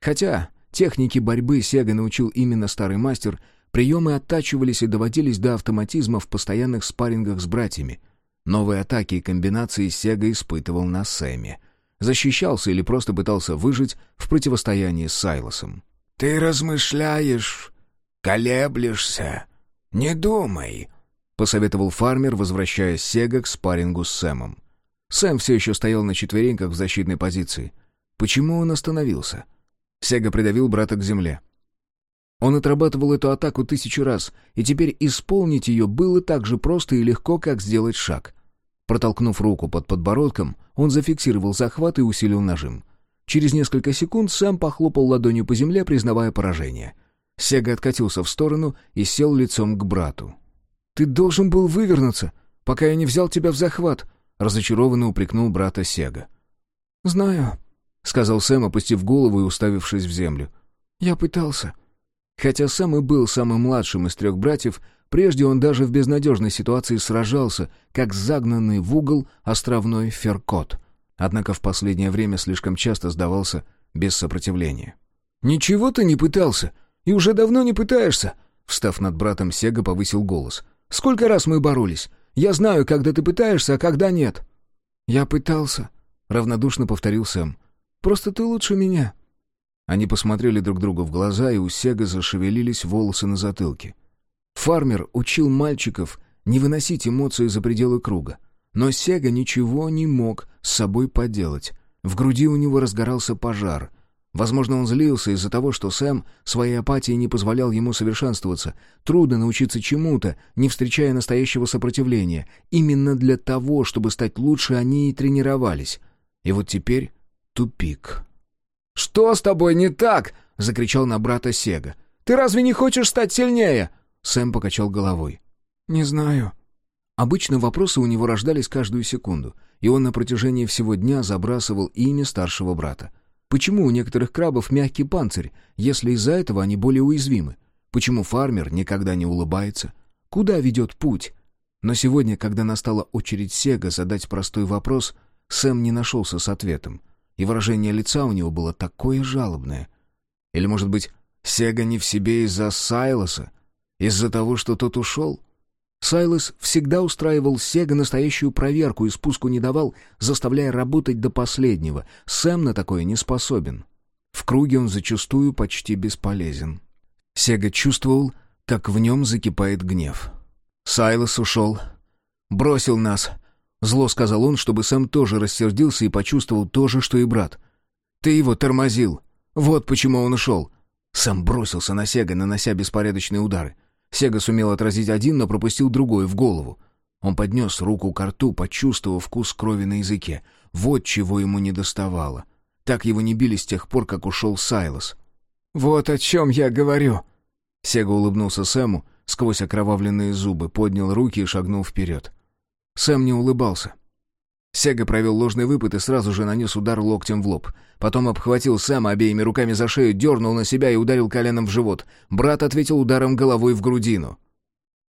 [SPEAKER 3] Хотя техники борьбы Сега научил именно старый мастер, приемы оттачивались и доводились до автоматизма в постоянных спаррингах с братьями. Новые атаки и комбинации Сега испытывал на Сэме — защищался или просто пытался выжить в противостоянии с Сайлосом.
[SPEAKER 2] «Ты размышляешь, колеблешься. Не думай», — посоветовал фармер, возвращаясь Сега к спаррингу с Сэмом.
[SPEAKER 3] Сэм все еще стоял на четвереньках в защитной позиции. Почему он остановился? Сега придавил брата к земле. Он отрабатывал эту атаку тысячу раз, и теперь исполнить ее было так же просто и легко, как сделать шаг. Протолкнув руку под подбородком, он зафиксировал захват и усилил нажим. Через несколько секунд сам похлопал ладонью по земле, признавая поражение. Сега откатился в сторону и сел лицом к брату. «Ты должен был вывернуться, пока я не взял тебя в захват», — разочарованно упрекнул брата Сега. «Знаю», — сказал Сэм, опустив голову и уставившись в землю. «Я пытался». Хотя Сэм и был самым младшим из трех братьев, Прежде он даже в безнадежной ситуации сражался, как загнанный в угол островной феркот. Однако в последнее время слишком часто сдавался без сопротивления. «Ничего ты не пытался, и уже давно не пытаешься!» Встав над братом, Сега повысил голос. «Сколько раз мы боролись? Я знаю, когда ты пытаешься, а когда нет». «Я пытался», — равнодушно повторил Сэм. «Просто ты лучше меня». Они посмотрели друг другу в глаза, и у Сега зашевелились волосы на затылке. Фармер учил мальчиков не выносить эмоции за пределы круга. Но Сега ничего не мог с собой поделать. В груди у него разгорался пожар. Возможно, он злился из-за того, что Сэм своей апатией не позволял ему совершенствоваться. Трудно научиться чему-то, не встречая настоящего сопротивления. Именно для того, чтобы стать лучше, они и тренировались. И вот теперь тупик.
[SPEAKER 2] «Что с тобой не так?» — закричал на брата Сега. «Ты разве не хочешь стать сильнее?»
[SPEAKER 3] Сэм покачал головой.
[SPEAKER 4] «Не знаю».
[SPEAKER 3] Обычно вопросы у него рождались каждую секунду, и он на протяжении всего дня забрасывал имя старшего брата. Почему у некоторых крабов мягкий панцирь, если из-за этого они более уязвимы? Почему фармер никогда не улыбается? Куда ведет путь? Но сегодня, когда настала очередь Сега задать простой вопрос, Сэм не нашелся с ответом. И выражение лица у него было такое жалобное. Или, может быть, Сега не в себе из-за Сайлоса? Из-за того, что тот ушел? Сайлос всегда устраивал Сега настоящую проверку и спуску не давал, заставляя работать до последнего. Сэм на такое не способен. В круге он зачастую почти бесполезен. Сега чувствовал, как в нем закипает гнев. «Сайлос ушел. Бросил нас», — зло сказал он, чтобы Сэм тоже рассердился и почувствовал то же, что и брат. «Ты его тормозил. Вот почему он ушел». Сэм бросился на Сега, нанося беспорядочные удары. Сега сумел отразить один, но пропустил другой в голову. Он поднес руку к рту, почувствовав вкус крови на языке. Вот чего ему не доставало. Так его не били с тех пор, как ушел Сайлос.
[SPEAKER 2] «Вот о чем я говорю!»
[SPEAKER 3] Сега улыбнулся Сэму сквозь окровавленные зубы, поднял руки и шагнул вперед. Сэм не улыбался. Сега провел ложный выпад и сразу же нанес удар локтем в лоб. Потом обхватил Сэма обеими руками за шею, дернул на себя и ударил коленом в живот. Брат ответил ударом головой в грудину.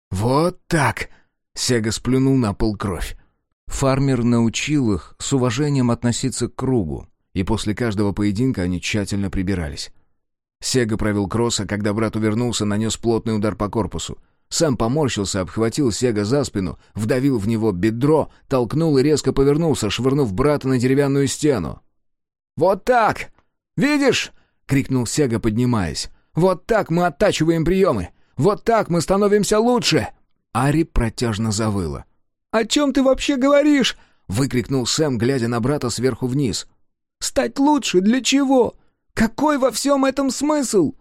[SPEAKER 3] «Вот так!» — Сега сплюнул на пол кровь. Фармер научил их с уважением относиться к кругу, и после каждого поединка они тщательно прибирались. Сега провел кросс, а когда брат увернулся, нанес плотный удар по корпусу. Сам поморщился, обхватил Сега за спину, вдавил в него бедро, толкнул и резко повернулся, швырнув брата на деревянную стену.
[SPEAKER 2] «Вот так! Видишь?» — крикнул Сега, поднимаясь. «Вот так мы оттачиваем приемы! Вот так мы становимся лучше!»
[SPEAKER 3] Ари протяжно завыла.
[SPEAKER 2] «О чем ты вообще говоришь?»
[SPEAKER 3] — выкрикнул Сэм, глядя на брата сверху вниз.
[SPEAKER 2] «Стать лучше для чего? Какой во всем этом смысл?»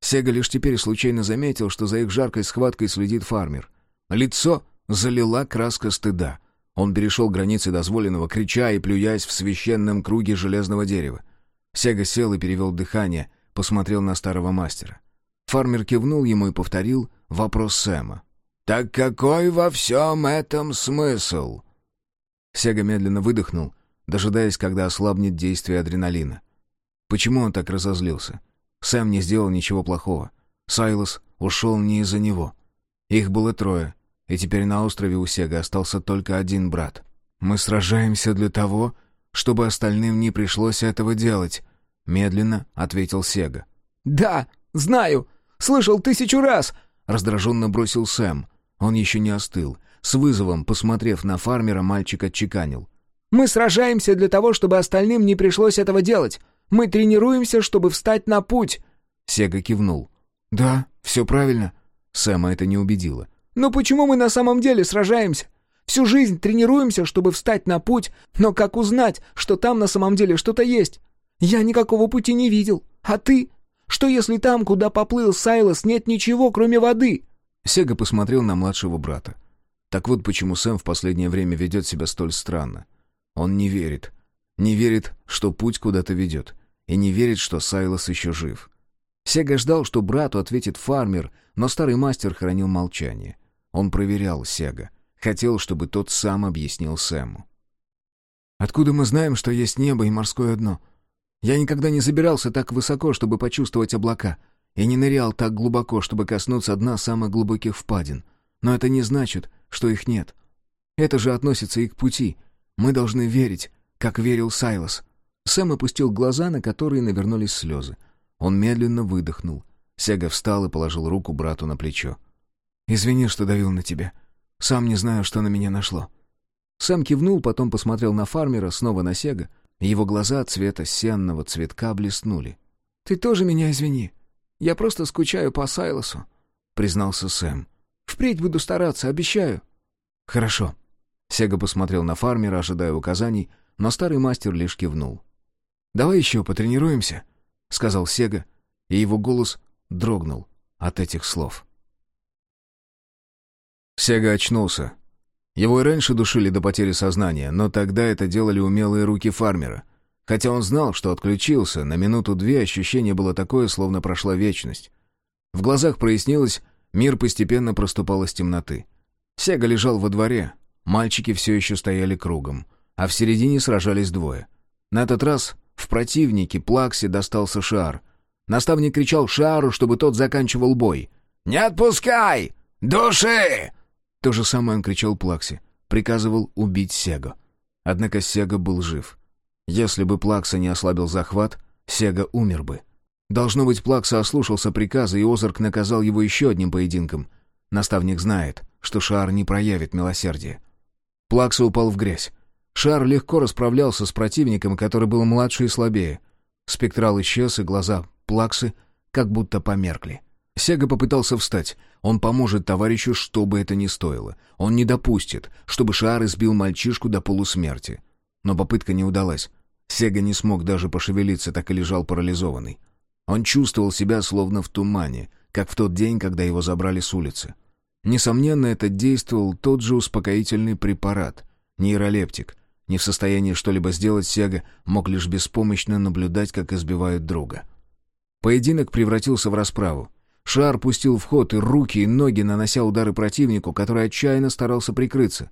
[SPEAKER 3] Сега лишь теперь случайно заметил, что за их жаркой схваткой следит фармер. Лицо залила краска стыда. Он перешел границы дозволенного, крича и плюясь в священном круге железного дерева. Сега сел и перевел дыхание, посмотрел на старого мастера. Фармер кивнул ему и повторил вопрос Сэма. «Так какой во всем этом смысл?» Сега медленно выдохнул, дожидаясь, когда ослабнет действие адреналина. Почему он так разозлился? Сэм не сделал ничего плохого. Сайлос ушел не из-за него. Их было трое, и теперь на острове у Сега остался только один брат. «Мы сражаемся для того, чтобы остальным не пришлось этого делать», — медленно ответил Сега.
[SPEAKER 2] «Да, знаю. Слышал тысячу раз!»
[SPEAKER 3] — раздраженно бросил Сэм. Он еще не остыл. С вызовом, посмотрев на фармера, мальчик отчеканил.
[SPEAKER 2] «Мы сражаемся для того, чтобы остальным не пришлось этого делать. Мы тренируемся, чтобы встать на путь!»
[SPEAKER 3] Сега кивнул. «Да, все правильно». Сэма это не убедило.
[SPEAKER 2] «Но почему мы на самом деле сражаемся? Всю жизнь тренируемся, чтобы встать на путь, но как узнать, что там на самом деле что-то есть? Я никакого пути не видел. А ты? Что если там, куда поплыл Сайлос, нет ничего, кроме воды?»
[SPEAKER 3] Сега посмотрел на младшего брата. Так вот почему Сэм в последнее время ведет себя столь странно. Он не верит. Не верит, что путь куда-то ведет и не верит, что Сайлос еще жив. Сега ждал, что брату ответит фармер, но старый мастер хранил молчание. Он проверял Сега. Хотел, чтобы тот сам объяснил Сэму. «Откуда мы знаем, что есть небо и морское дно? Я никогда не забирался так высоко, чтобы почувствовать облака, и не нырял так глубоко, чтобы коснуться дна самых глубоких впадин. Но это не значит, что их нет. Это же относится и к пути. Мы должны верить, как верил Сайлос. Сэм опустил глаза, на которые навернулись слезы. Он медленно выдохнул. Сега встал и положил руку брату на плечо. «Извини, что давил на тебя. Сам не знаю, что на меня нашло». Сэм кивнул, потом посмотрел на фармера, снова на Сега. Его глаза цвета сенного цветка блеснули.
[SPEAKER 2] «Ты тоже меня извини. Я просто скучаю по Сайлосу», — признался Сэм. «Впредь буду стараться, обещаю».
[SPEAKER 3] «Хорошо». Сега посмотрел на фармера, ожидая указаний, но старый мастер лишь кивнул. «Давай еще потренируемся». — сказал Сега, и его голос дрогнул от этих слов. Сега очнулся. Его и раньше душили до потери сознания, но тогда это делали умелые руки фармера. Хотя он знал, что отключился, на минуту-две ощущение было такое, словно прошла вечность. В глазах прояснилось, мир постепенно проступал из темноты. Сега лежал во дворе, мальчики все еще стояли кругом, а в середине сражались двое. На этот раз в противнике Плаксе достался Шар. Наставник кричал Шару, чтобы тот заканчивал бой. «Не отпускай! Души!» То же самое он кричал Плаксе, приказывал убить Сега. Однако Сега был жив. Если бы Плакса не ослабил захват, Сега умер бы. Должно быть, Плакса ослушался приказа, и Озарк наказал его еще одним поединком. Наставник знает, что Шар не проявит милосердия. Плакса упал в грязь. Шар легко расправлялся с противником, который был младше и слабее. Спектрал исчез, и глаза Плаксы как будто померкли. Сега попытался встать. Он поможет товарищу, что бы это ни стоило. Он не допустит, чтобы Шар избил мальчишку до полусмерти. Но попытка не удалась. Сега не смог даже пошевелиться, так и лежал парализованный. Он чувствовал себя словно в тумане, как в тот день, когда его забрали с улицы. Несомненно, это действовал тот же успокоительный препарат, нейролептик. Не в состоянии что-либо сделать, Сега мог лишь беспомощно наблюдать, как избивают друга. Поединок превратился в расправу. Шар пустил в ход и руки, и ноги, нанося удары противнику, который отчаянно старался прикрыться.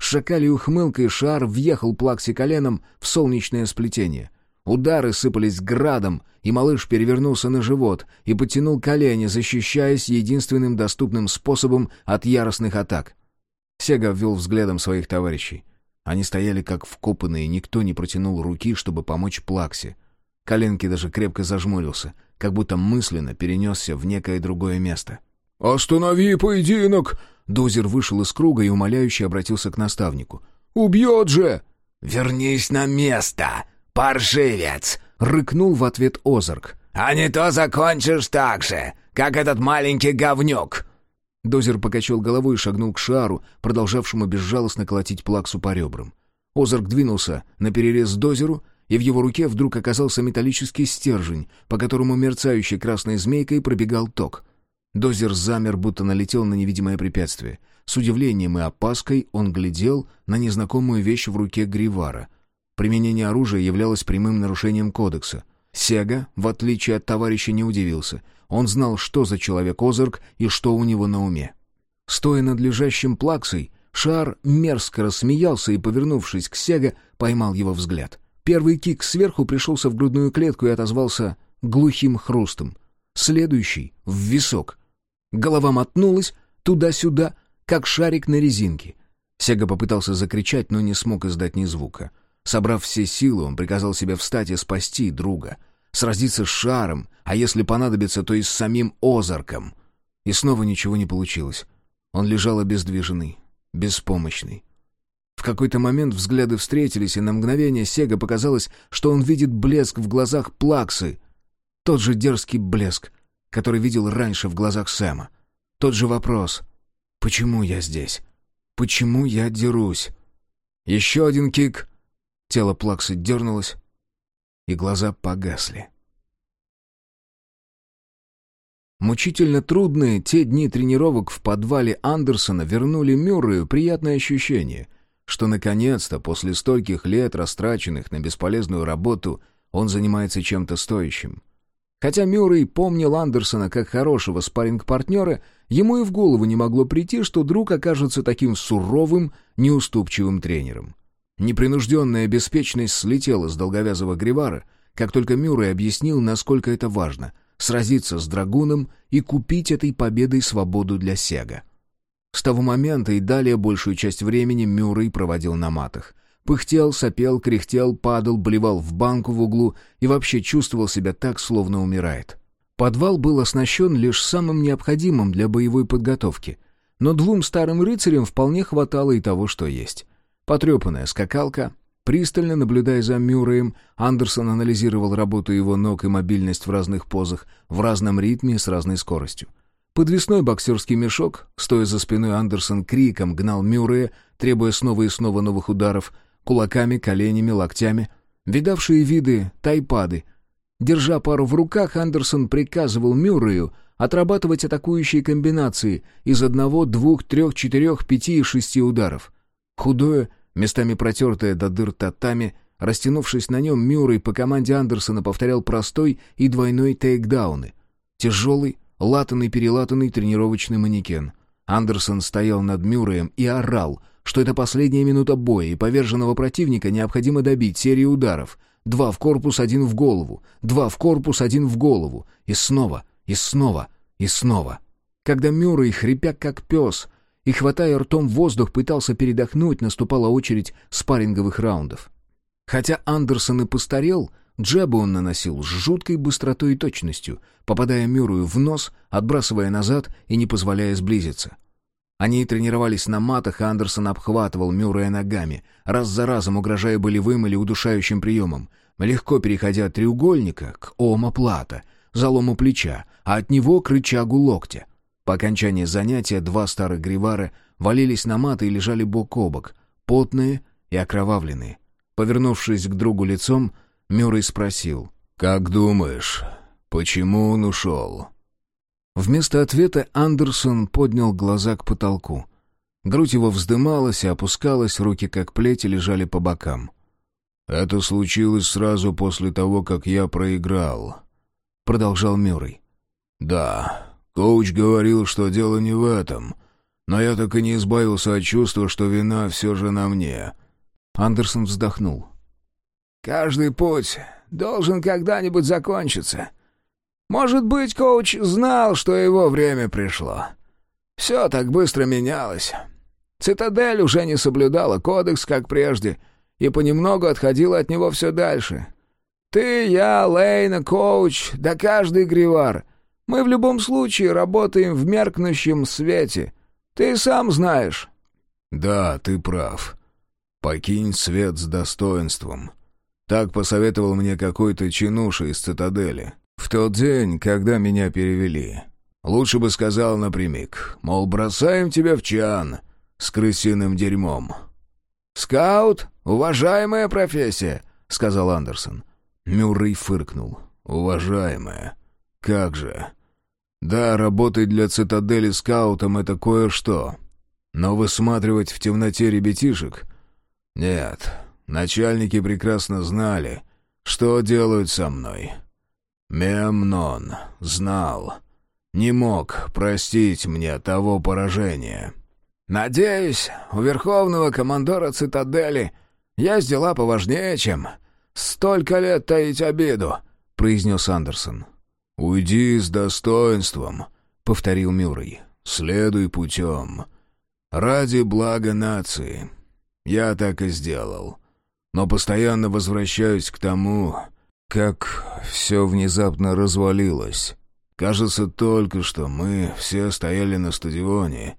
[SPEAKER 3] С шакалей ухмылкой Шар въехал Плакси коленом в солнечное сплетение. Удары сыпались градом, и малыш перевернулся на живот и потянул колени, защищаясь единственным доступным способом от яростных атак. Сега ввел взглядом своих товарищей. Они стояли как вкопанные, никто не протянул руки, чтобы помочь Плаксе. Коленки даже крепко зажмурился — как будто мысленно перенесся в некое другое место.
[SPEAKER 1] «Останови поединок!»
[SPEAKER 3] Дозер вышел из круга и умоляюще обратился к наставнику.
[SPEAKER 1] «Убьет же!»
[SPEAKER 2] «Вернись на место, паршивец!»
[SPEAKER 3] — рыкнул в ответ Озарк.
[SPEAKER 2] «А не то закончишь так же, как этот маленький говнюк!»
[SPEAKER 3] Дозер покачал головой и шагнул к шару, продолжавшему безжалостно колотить плаксу по ребрам. Озарк двинулся на перерез Дозеру и в его руке вдруг оказался металлический стержень, по которому мерцающей красной змейкой пробегал ток. Дозер замер, будто налетел на невидимое препятствие. С удивлением и опаской он глядел на незнакомую вещь в руке Гривара. Применение оружия являлось прямым нарушением кодекса. Сега, в отличие от товарища, не удивился. Он знал, что за человек Озарк и что у него на уме. Стоя над лежащим плаксой, Шар мерзко рассмеялся и, повернувшись к Сега, поймал его взгляд — Первый кик сверху пришелся в грудную клетку и отозвался глухим хрустом. Следующий — в висок. Голова мотнулась туда-сюда, как шарик на резинке. Сега попытался закричать, но не смог издать ни звука. Собрав все силы, он приказал себе встать и спасти друга. Сразиться с шаром, а если понадобится, то и с самим Озарком. И снова ничего не получилось. Он лежал обездвиженный, беспомощный. В какой-то момент взгляды встретились, и на мгновение Сега показалось, что он видит блеск в глазах Плаксы. Тот же дерзкий блеск, который видел раньше в глазах Сэма. Тот же вопрос «Почему я здесь? Почему я дерусь?» Еще один кик. Тело Плаксы дернулось, и глаза погасли. Мучительно трудные те дни тренировок в подвале Андерсона вернули Мюррею приятное ощущение — что наконец-то, после стольких лет, растраченных на бесполезную работу, он занимается чем-то стоящим. Хотя Мюррей помнил Андерсона как хорошего спарринг-партнера, ему и в голову не могло прийти, что друг окажется таким суровым, неуступчивым тренером. Непринужденная беспечность слетела с долговязого Гривара, как только Мюррей объяснил, насколько это важно — сразиться с Драгуном и купить этой победой свободу для Сега. С того момента и далее большую часть времени Мюррей проводил на матах. Пыхтел, сопел, кряхтел, падал, блевал в банку в углу и вообще чувствовал себя так, словно умирает. Подвал был оснащен лишь самым необходимым для боевой подготовки. Но двум старым рыцарям вполне хватало и того, что есть. Потрепанная скакалка, Пристально наблюдая за Мюрреем, Андерсон анализировал работу его ног и мобильность в разных позах, в разном ритме с разной скоростью. Подвесной боксерский мешок, стоя за спиной Андерсон криком гнал Мюррея, требуя снова и снова новых ударов, кулаками, коленями, локтями. Видавшие виды тайпады.
[SPEAKER 1] Держа пару в руках, Андерсон приказывал Мюррею отрабатывать атакующие комбинации из одного, двух, трех, четырех, пяти и шести ударов. Худое, местами протертое до дыр татами, растянувшись на нем, Мюррей по команде Андерсона повторял простой и двойной тейкдауны. Тяжелый, латанный-перелатанный тренировочный манекен. Андерсон стоял над Мюрреем и орал, что это последняя минута боя, и поверженного противника необходимо добить серией ударов. Два в корпус, один в голову. Два в корпус, один в голову. И снова, и снова, и снова. Когда Мюррей, хрипя как пес, и, хватая ртом воздух, пытался передохнуть, наступала очередь спарринговых раундов. Хотя Андерсон и постарел, джебы он наносил с жуткой быстротой и точностью, попадая Мюррею в нос, отбрасывая назад и не позволяя сблизиться. Они тренировались на матах, и Андерсон обхватывал Мюррея ногами, раз за разом угрожая болевым или удушающим приемом, легко переходя от треугольника к омоплата, залому плеча, а от него к рычагу локтя. По окончании занятия два старых гривара валились на маты и лежали бок о бок, потные и окровавленные. Повернувшись к другу лицом, Мюррей спросил, «Как думаешь, почему он ушел?» Вместо ответа Андерсон поднял глаза к потолку. Грудь его вздымалась и опускалась, руки как плети лежали по бокам. «Это случилось сразу после того, как я проиграл», — продолжал Мюррей. «Да, коуч говорил, что дело не в этом, но я так и не избавился от чувства, что вина все же на мне». Андерсон вздохнул.
[SPEAKER 2] «Каждый путь должен когда-нибудь закончиться. Может быть, коуч знал, что его время пришло. Все так быстро менялось. Цитадель уже не соблюдала кодекс, как прежде, и понемногу отходила от него все дальше. Ты, я, Лейна, коуч, да каждый гривар. Мы в любом случае работаем в меркнущем свете. Ты сам знаешь».
[SPEAKER 3] «Да, ты прав. Покинь свет с достоинством». Так посоветовал мне какой-то чинуша из цитадели. В тот день, когда меня перевели. Лучше бы сказал напрямик, мол, бросаем тебя в чан с крысиным дерьмом.
[SPEAKER 2] «Скаут — уважаемая профессия», — сказал Андерсон.
[SPEAKER 3] Мюррей фыркнул. «Уважаемая. Как же. Да, работать для цитадели скаутом — это кое-что. Но высматривать в темноте ребятишек? Нет, начальники прекрасно знали, что делают со мной». Мемнон знал. Не мог простить мне того поражения.
[SPEAKER 2] «Надеюсь, у верховного командора цитадели есть дела поважнее, чем столько лет таить обиду», — произнес Андерсон.
[SPEAKER 3] «Уйди с достоинством», — повторил Мюррей. «Следуй путем. Ради блага нации. Я так и сделал. Но постоянно возвращаюсь к тому, как все внезапно развалилось. Кажется, только что мы все стояли на стадионе,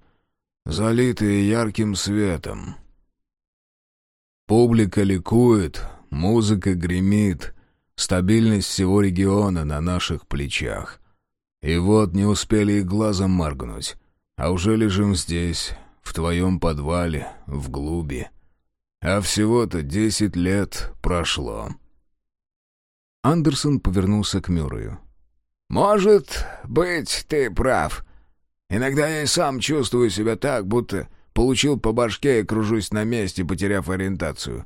[SPEAKER 3] залитые ярким светом. Публика ликует, музыка гремит, стабильность всего региона на наших плечах. И вот не успели и глазом моргнуть, а уже лежим здесь, в твоем подвале, в глуби. А всего-то десять лет прошло.
[SPEAKER 1] Андерсон повернулся к Мюррею.
[SPEAKER 2] «Может быть, ты прав. Иногда я и сам чувствую себя так, будто получил по башке и кружусь на месте, потеряв ориентацию.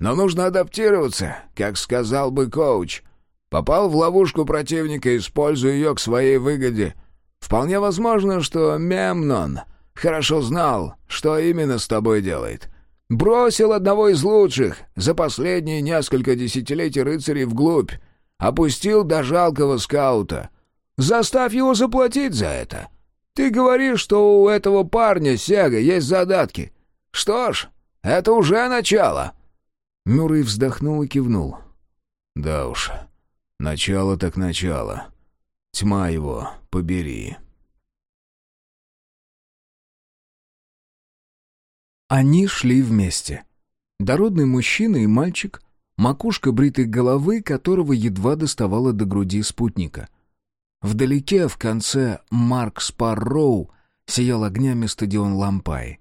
[SPEAKER 2] Но нужно адаптироваться, как сказал бы коуч. Попал в ловушку противника, используя ее к своей выгоде. Вполне возможно, что Мемнон хорошо знал, что именно с тобой делает. Бросил одного из лучших за последние несколько десятилетий рыцарей вглубь. Опустил до жалкого скаута. Заставь его заплатить за это. Ты говоришь, что у этого парня, Сега, есть задатки. Что ж, это уже начало».
[SPEAKER 1] Мюррей вздохнул и кивнул.
[SPEAKER 3] «Да уж, начало так начало. Тьма его, побери».
[SPEAKER 1] Они шли вместе. Дородный мужчина и мальчик, макушка бритой головы, которого едва доставала до груди спутника. Вдалеке, в конце Марк Спарроу, сиял огнями стадион Лампай.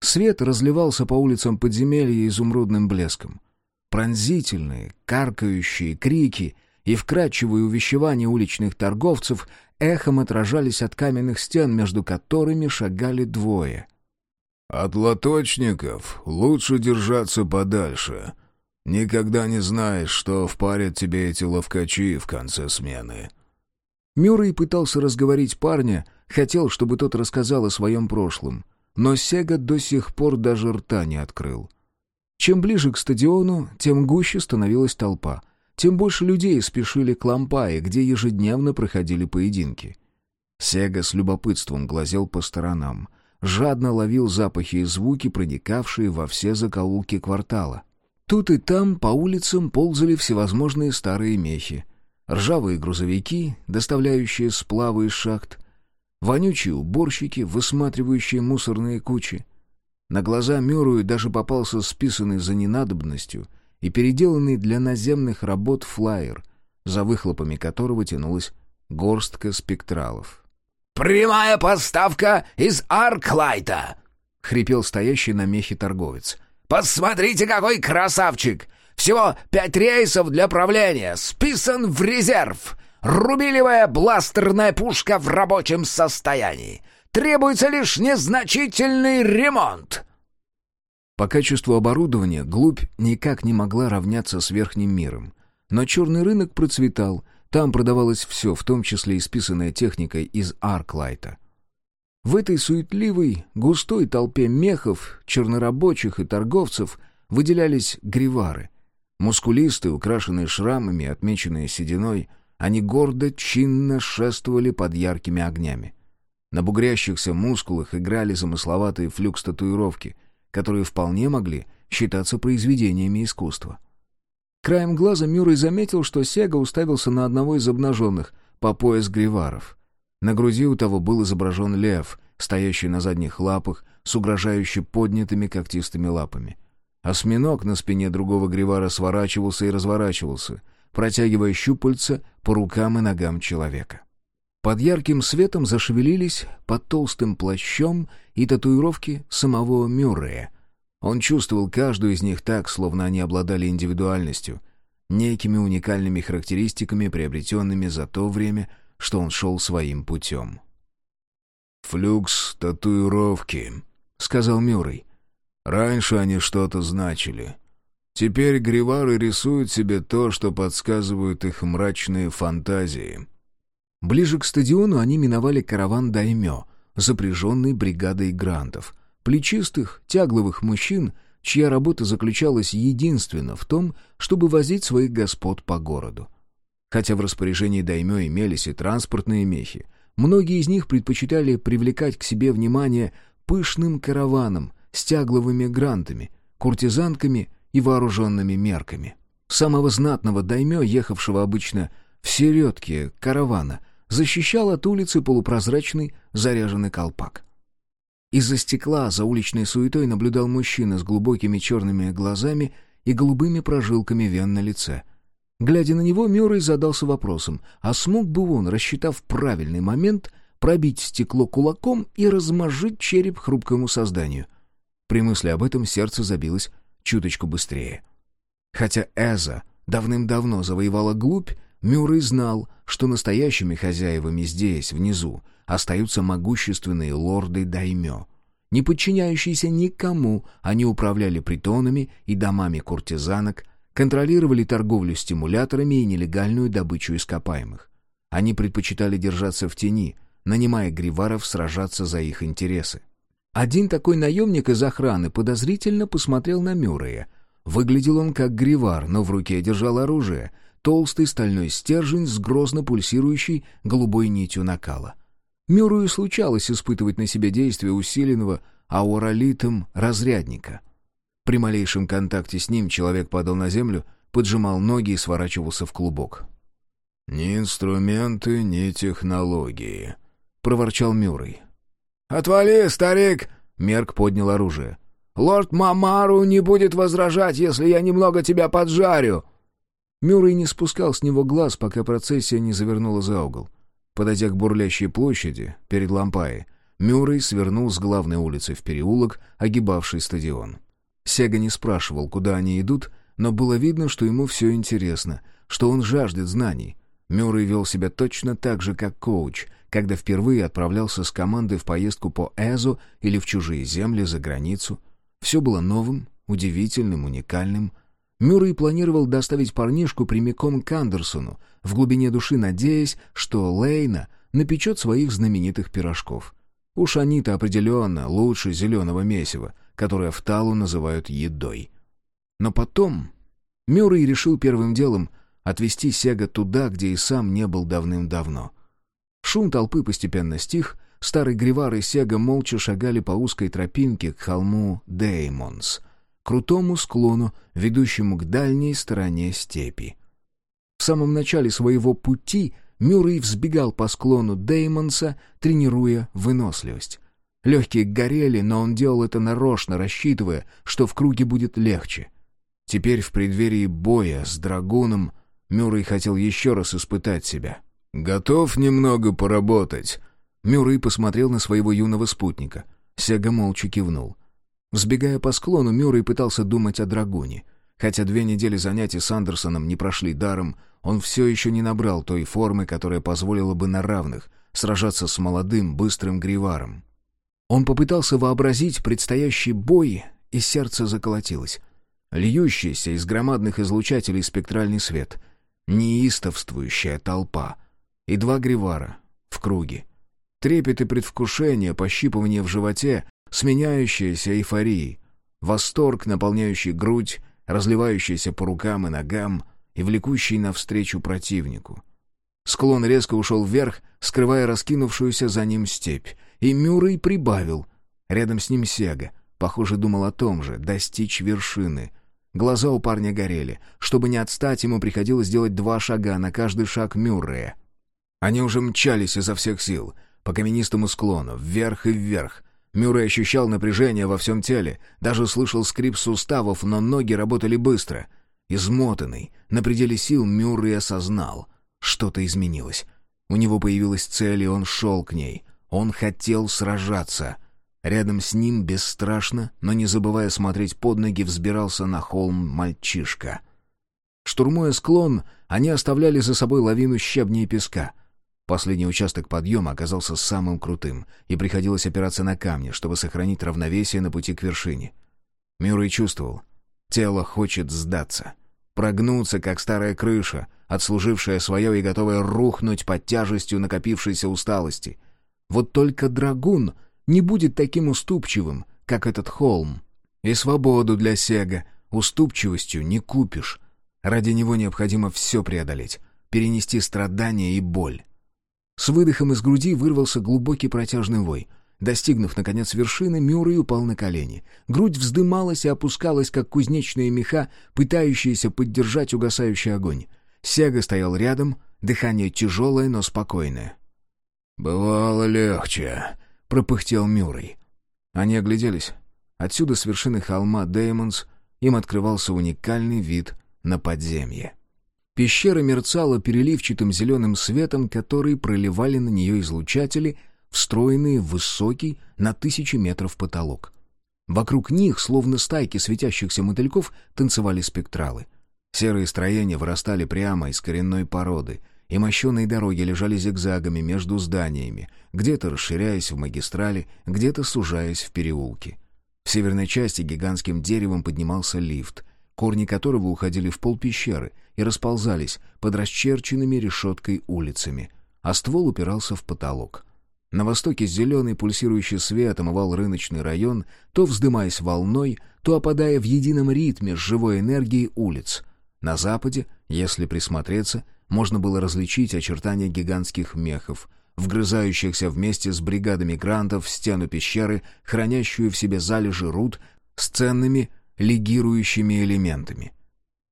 [SPEAKER 1] Свет разливался по улицам подземелья изумрудным блеском. Пронзительные, каркающие крики
[SPEAKER 3] и вкрадчивые увещевания уличных торговцев эхом отражались от каменных стен, между которыми шагали двое.
[SPEAKER 1] «От лоточников лучше держаться подальше. Никогда не знаешь, что впарят тебе эти ловкачи в конце смены».
[SPEAKER 3] Мюррей пытался разговорить парня, хотел, чтобы тот рассказал о своем прошлом, но Сега до сих пор даже рта не открыл. Чем ближе к стадиону, тем гуще становилась толпа, тем больше людей спешили к Лампае, где ежедневно проходили поединки. Сега с любопытством глазел по сторонам, жадно ловил запахи и звуки, проникавшие во все закоулки квартала. Тут и там по улицам ползали всевозможные старые мехи — ржавые грузовики, доставляющие сплавы из шахт, вонючие уборщики, высматривающие мусорные кучи. На глаза Мюррею даже попался списанный за ненадобностью и переделанный для наземных работ флайер, за выхлопами которого тянулась горстка спектралов.
[SPEAKER 2] «Прямая поставка из Арклайта!»
[SPEAKER 3] — хрипел стоящий на мехе торговец.
[SPEAKER 2] «Посмотрите, какой красавчик! Всего пять рейсов для правления. Списан в резерв. Рубилевая бластерная пушка в рабочем состоянии. Требуется лишь незначительный ремонт».
[SPEAKER 3] По качеству оборудования глубь никак не могла равняться с верхним миром. Но черный рынок процветал, там продавалось все, в том числе и списанная техникой из Арклайта. В этой суетливой, густой толпе мехов, чернорабочих и торговцев выделялись гривары — Мускулистые, украшенные шрамами, отмеченные сединой, они гордо, чинно шествовали под яркими огнями. На бугрящихся мускулах играли замысловатые флюкс-татуировки, которые вполне могли считаться произведениями искусства. Краем глаза Мюррей заметил, что Сега уставился на одного из обнаженных, по пояс гриваров. На груди у того был изображен лев, стоящий на задних лапах, с угрожающе поднятыми когтистыми лапами — Осьминог на спине другого гривара сворачивался и разворачивался, протягивая щупальца по рукам и ногам человека. Под ярким светом зашевелились под толстым плащом и татуировки самого Мюррея. Он чувствовал каждую из них так, словно они обладали индивидуальностью, некими уникальными характеристиками, приобретенными за то время, что он шел своим путем.
[SPEAKER 1] «Флюкс татуировки», — сказал Мюррей. Раньше они что-то значили. Теперь гривары рисуют себе то, что подсказывают их мрачные фантазии.
[SPEAKER 3] Ближе к стадиону они миновали караван Даймё, запряженный бригадой грантов, плечистых, тягловых мужчин, чья работа заключалась единственно в том, чтобы возить своих господ по городу. Хотя в распоряжении Даймё имелись и транспортные мехи, многие из них предпочитали привлекать к себе внимание пышным караваном, тягловыми грантами, куртизанками и вооруженными мерками. Самого знатного даймё, ехавшего обычно в середке каравана, защищал от улицы полупрозрачный заряженный колпак. Из-за стекла за уличной суетой наблюдал мужчина с глубокими черными глазами и голубыми прожилками вен на лице. Глядя на него, Мюррей задался вопросом, а смог бы он, рассчитав правильный момент, пробить стекло кулаком и размозжить череп хрупкому созданию — при мысли об этом сердце забилось чуточку быстрее. Хотя Эза давным-давно завоевала глубь, Мюррей знал, что настоящими хозяевами здесь, внизу, остаются могущественные лорды Даймё. Не подчиняющиеся никому, они управляли притонами и домами куртизанок, контролировали торговлю стимуляторами и нелегальную добычу ископаемых. Они предпочитали держаться в тени, нанимая гриваров сражаться за их интересы. Один такой наемник из охраны подозрительно посмотрел на Мюррея. Выглядел он как гривар, но в руке держал оружие. Толстый стальной стержень с грозно пульсирующей голубой нитью накала. Мюррею случалось испытывать на себе действие усиленного ауралитом разрядника. При малейшем контакте с ним человек падал на землю, поджимал ноги и сворачивался в клубок.
[SPEAKER 1] «Ни инструменты, ни технологии», — проворчал Мюррей.
[SPEAKER 2] «Отвали, старик!» — Мерк поднял оружие. «Лорд Мамару не будет возражать, если я немного тебя поджарю!»
[SPEAKER 3] Мюррей не спускал с него глаз, пока процессия не завернула за угол. Подойдя к бурлящей площади, перед Лампаей, Мюррей свернул с главной улицы в переулок, огибавший стадион. Сега не спрашивал, куда они идут, но было видно, что ему все интересно, что он жаждет знаний. Мюррей вел себя точно так же, как коуч, когда впервые отправлялся с командой в поездку по Эзо или в чужие земли за границу. Все было новым, удивительным, уникальным. Мюррей планировал доставить парнишку прямиком к Андерсону, в глубине души надеясь, что Лейна напечет своих знаменитых пирожков. Уж они-то определенно лучше зеленого месива, которое в Талу называют едой. Но потом Мюррей решил первым делом отвезти Сега туда, где и сам не был давным-давно. Шум толпы постепенно стих, старый Гривар и Сега молча шагали по узкой тропинке к холму Деймонс, крутому склону, ведущему к дальней стороне степи. В самом начале своего пути Мюррей взбегал по склону Деймонса, тренируя выносливость. Легкие горели, но он делал это нарочно, рассчитывая, что в круге будет легче. Теперь в преддверии боя с драгуном Мюррей хотел еще раз испытать себя.
[SPEAKER 1] «Готов немного поработать?»
[SPEAKER 3] Мюррей посмотрел на своего юного спутника. Сега молча кивнул. Взбегая по склону, Мюррей пытался думать о драгуне. Хотя две недели занятий с Андерсоном не прошли даром, он все еще не набрал той формы, которая позволила бы на равных сражаться с молодым, быстрым гриваром. Он попытался вообразить предстоящий бой, и сердце заколотилось. Льющийся из громадных излучателей спектральный свет, неистовствующая толпа и два гривара в круге. Трепет и предвкушение, пощипывание в животе, сменяющаяся эйфорией, восторг, наполняющий грудь, разливающийся по рукам и ногам и влекущий навстречу противнику. Склон резко ушел вверх, скрывая раскинувшуюся за ним степь, и Мюррей прибавил. Рядом с ним Сега, похоже, думал о том же, достичь вершины. Глаза у парня горели. Чтобы не отстать, ему приходилось делать два шага на каждый шаг Мюррея. Они уже мчались изо всех сил, по каменистому склону, вверх и вверх. Мюррей ощущал напряжение во всем теле, даже слышал скрип суставов, но ноги работали быстро. Измотанный, на пределе сил Мюррей осознал. Что-то изменилось. У него появилась цель, и он шел к ней. Он хотел сражаться. Рядом с ним, бесстрашно, но не забывая смотреть под ноги, взбирался на холм мальчишка. Штурмуя склон, они оставляли за собой лавину щебня и песка. Последний участок подъема оказался самым крутым, и приходилось опираться на камни, чтобы сохранить равновесие на пути к вершине. Мюррей чувствовал. Тело хочет сдаться. Прогнуться, как старая крыша, отслужившая свое и готовая рухнуть под тяжестью накопившейся усталости. Вот только драгун не будет таким уступчивым, как этот холм. И свободу для Сега уступчивостью не купишь. Ради него необходимо все преодолеть, перенести страдания и боль. С выдохом из груди вырвался глубокий протяжный вой. Достигнув, наконец, вершины, Мюррей упал на колени. Грудь вздымалась и опускалась, как кузнечные меха, пытающиеся поддержать угасающий огонь. Сега стоял рядом, дыхание тяжелое, но спокойное.
[SPEAKER 1] «Бывало легче», — пропыхтел Мюррей.
[SPEAKER 3] Они огляделись. Отсюда, с вершины холма Деймонс, им открывался уникальный вид на подземье. Пещера мерцала переливчатым зеленым светом, который проливали на нее излучатели, встроенные в высокий на тысячи метров потолок. Вокруг них, словно стайки светящихся мотыльков, танцевали спектралы. Серые строения вырастали прямо из коренной породы, и мощеные дороги лежали зигзагами между зданиями, где-то расширяясь в магистрали, где-то сужаясь в переулки. В северной части гигантским деревом поднимался лифт, корни которого уходили в пол пещеры и расползались под расчерченными решеткой улицами, а ствол упирался в потолок. На востоке зеленый пульсирующий свет омывал рыночный район, то вздымаясь волной, то опадая в едином ритме с живой энергией улиц. На западе, если присмотреться, можно было различить очертания гигантских мехов, вгрызающихся вместе с бригадами грантов в стену пещеры, хранящую в себе залежи руд с ценными легирующими элементами.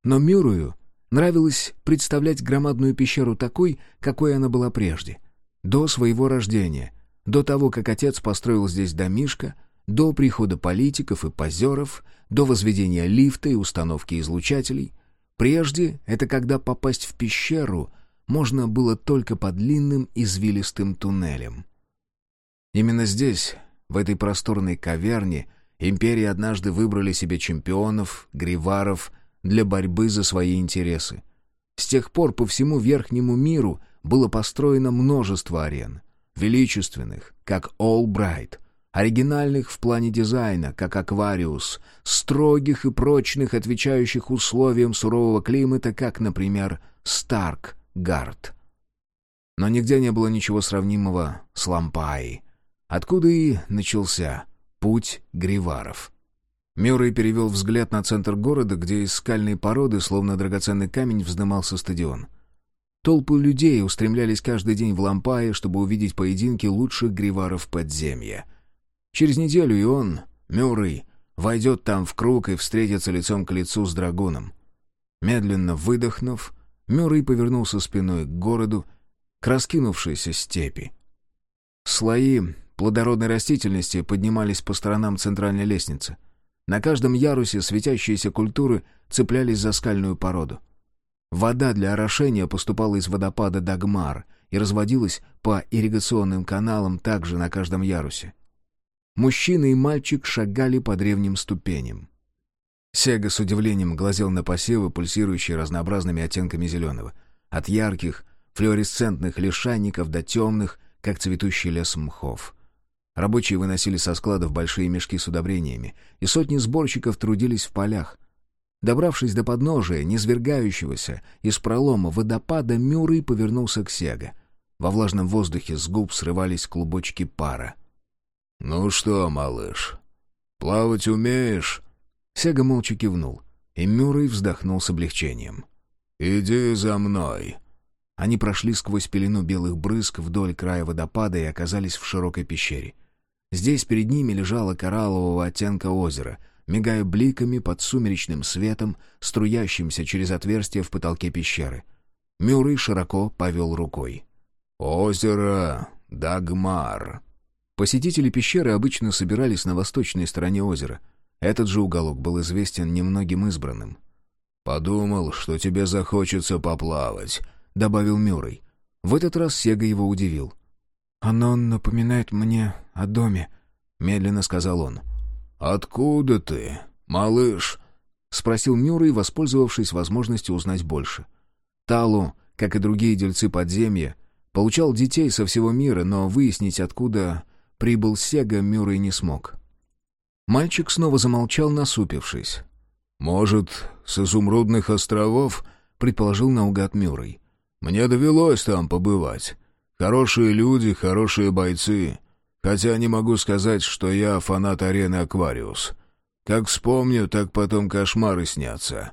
[SPEAKER 3] Но Мюррею нравилось представлять громадную пещеру такой, какой она была прежде. До своего рождения, до того, как отец построил здесь домишко, до прихода политиков и позеров, до возведения лифта и установки излучателей. Прежде, это когда попасть в пещеру можно было только по длинным извилистым туннелям. Именно здесь, в этой просторной каверне, Империи однажды выбрали себе чемпионов, гриваров,
[SPEAKER 1] для борьбы за свои интересы. С тех пор по всему верхнему миру было построено множество арен. Величественных, как Олбрайт, оригинальных в плане дизайна, как Аквариус, строгих и прочных, отвечающих условиям сурового климата, как, например, Старк-Гард. Но нигде не было ничего сравнимого с Лампаей, откуда и начался путь Гриваров. Мюррей перевел взгляд на центр города, где из скальной породы, словно драгоценный камень, вздымался стадион. Толпы людей устремлялись каждый день в Лампае, чтобы увидеть поединки лучших гриваров подземья. Через неделю и он, Мюррей, войдет там в круг и встретится лицом к лицу с драгуном. Медленно выдохнув, Мюррей повернулся спиной к городу, к раскинувшейся степи. Слои плодородной растительности поднимались по сторонам центральной лестницы. На каждом ярусе светящиеся культуры цеплялись за скальную породу. Вода для орошения поступала из водопада Дагмар и разводилась по ирригационным каналам также на каждом ярусе. Мужчина и мальчик шагали по древним ступеням. Сега с удивлением глазел на посевы, пульсирующие разнообразными оттенками зеленого. От ярких, флуоресцентных лишайников до темных, как цветущий лес мхов. Рабочие выносили со складов большие мешки с удобрениями, и сотни сборщиков трудились в полях. Добравшись до подножия, низвергающегося из пролома водопада, Мюррей повернулся к Сега. Во влажном воздухе с губ срывались клубочки пара.
[SPEAKER 3] «Ну что, малыш, плавать умеешь?»
[SPEAKER 1] Сега молча кивнул, и Мюррей вздохнул с облегчением.
[SPEAKER 3] «Иди за мной».
[SPEAKER 1] Они прошли сквозь пелену белых брызг вдоль края водопада и оказались в широкой пещере. Здесь перед ними лежало кораллового оттенка озеро, мигая бликами под сумеречным светом, струящимся через отверстие в потолке пещеры. Мюррей широко повел рукой.
[SPEAKER 3] «Озеро Дагмар».
[SPEAKER 1] Посетители пещеры обычно собирались на восточной стороне озера. Этот же уголок был известен немногим избранным.
[SPEAKER 3] «Подумал, что тебе захочется поплавать», — добавил Мюррей.
[SPEAKER 1] В этот раз Сега его удивил —
[SPEAKER 4] «Оно напоминает мне о доме», —
[SPEAKER 1] медленно сказал он.
[SPEAKER 3] «Откуда ты, малыш?»
[SPEAKER 1] — спросил Мюррей, воспользовавшись возможностью узнать больше. Талу, как и другие дельцы подземья, получал детей со всего мира, но выяснить, откуда прибыл Сега, Мюррей не смог. Мальчик снова замолчал, насупившись.
[SPEAKER 3] «Может, с изумрудных островов?» — предположил наугад Мюррей. «Мне довелось там побывать. Хорошие люди, хорошие бойцы. Хотя не могу сказать, что я фанат арены «Аквариус». Как вспомню, так потом кошмары снятся».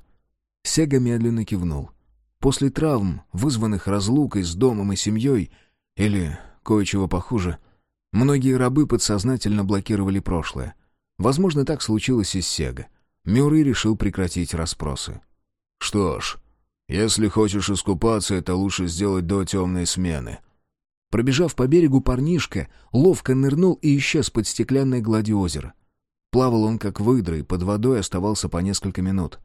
[SPEAKER 1] Сега медленно кивнул. После травм, вызванных разлукой с домом и семьей, или кое-чего похуже, многие рабы подсознательно блокировали прошлое. Возможно, так случилось и с Сега. Мюррей решил прекратить расспросы.
[SPEAKER 3] «Что ж, если хочешь искупаться, это лучше сделать до темной смены»,
[SPEAKER 1] Пробежав по берегу, парнишка ловко нырнул и исчез под стеклянной гладью озера. Плавал он как выдра и под водой оставался по несколько минут.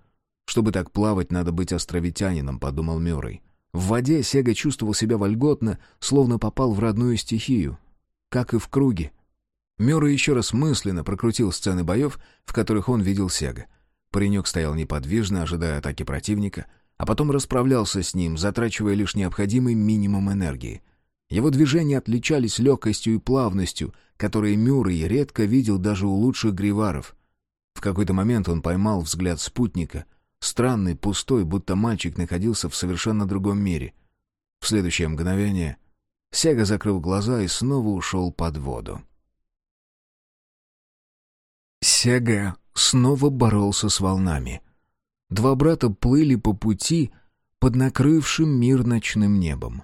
[SPEAKER 1] Чтобы так плавать, надо быть островитянином, подумал Мюррей. В воде Сега чувствовал себя вольготно, словно попал в родную стихию. Как и в круге. Мюррей еще раз мысленно прокрутил сцены боев, в которых он видел Сега. Паренек стоял неподвижно, ожидая атаки противника, а потом расправлялся с ним, затрачивая лишь необходимый минимум энергии — его движения отличались легкостью и плавностью, которые Мюррей редко видел даже у лучших гриваров. В какой-то момент он поймал взгляд спутника, странный, пустой, будто мальчик находился в совершенно другом мире. В следующее мгновение Сега закрыл глаза и снова ушел под воду. Сега снова боролся с волнами. Два брата плыли по пути под накрывшим мир ночным небом.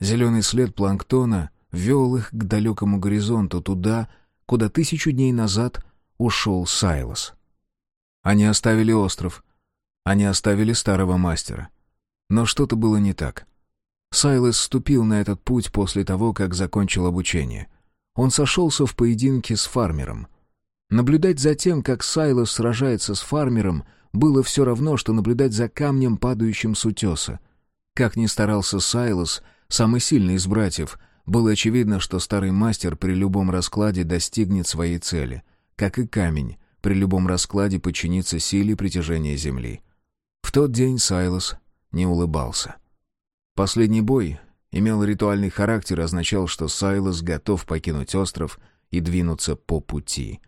[SPEAKER 1] Зеленый след планктона вел их к далекому горизонту, туда, куда тысячу дней назад ушел Сайлос. Они оставили остров. Они оставили старого мастера. Но что-то было не так. Сайлос ступил на этот путь после того, как закончил обучение. Он сошелся в поединке с фармером. Наблюдать за тем, как Сайлос сражается с фармером, было все равно, что наблюдать за камнем, падающим с утеса. Как ни старался Сайлос, самый сильный из братьев, было очевидно, что старый мастер при любом раскладе достигнет своей цели, как и камень при любом раскладе подчинится силе притяжения Земли.
[SPEAKER 3] В тот день Сайлос не улыбался. Последний бой имел ритуальный характер и означал, что Сайлос готов покинуть остров и двинуться по пути.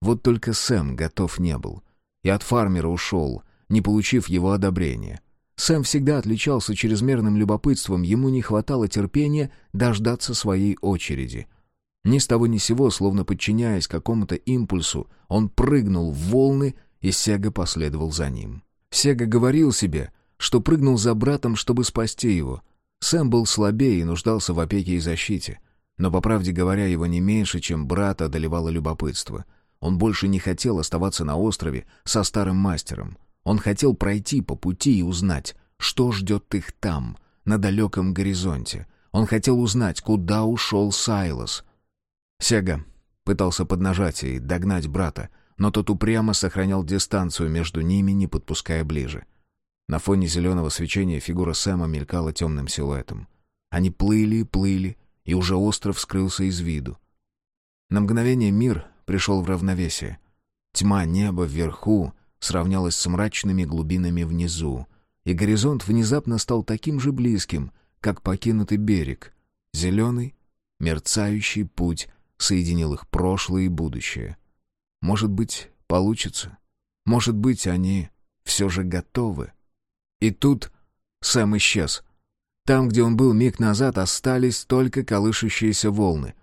[SPEAKER 3] Вот только Сэм готов не был. И от фармера ушел, не получив его одобрения. Сэм всегда отличался чрезмерным любопытством, ему не хватало терпения дождаться своей очереди. Ни с того ни сего, словно подчиняясь какому-то импульсу, он прыгнул в волны, и Сега последовал за ним. Сега говорил себе, что прыгнул за братом, чтобы спасти его. Сэм был слабее и нуждался в опеке и защите. Но, по правде говоря, его не меньше, чем брата одолевало любопытство. Он больше не хотел оставаться на острове со старым мастером. Он хотел пройти по пути и узнать, что ждет их там, на далеком горизонте. Он хотел узнать, куда ушел Сайлос. Сега пытался поднажать и догнать брата, но тот упрямо сохранял дистанцию между ними, не подпуская ближе. На фоне зеленого свечения фигура Сэма мелькала темным силуэтом. Они плыли и плыли, и уже остров скрылся из виду. На мгновение мир пришел в равновесие. Тьма неба вверху сравнялась с мрачными глубинами внизу, и горизонт внезапно стал таким же близким, как покинутый берег. Зеленый, мерцающий путь соединил их прошлое и будущее. Может быть, получится. Может быть, они все же готовы. И тут Сэм исчез. Там, где он был миг назад, остались только колышущиеся волны.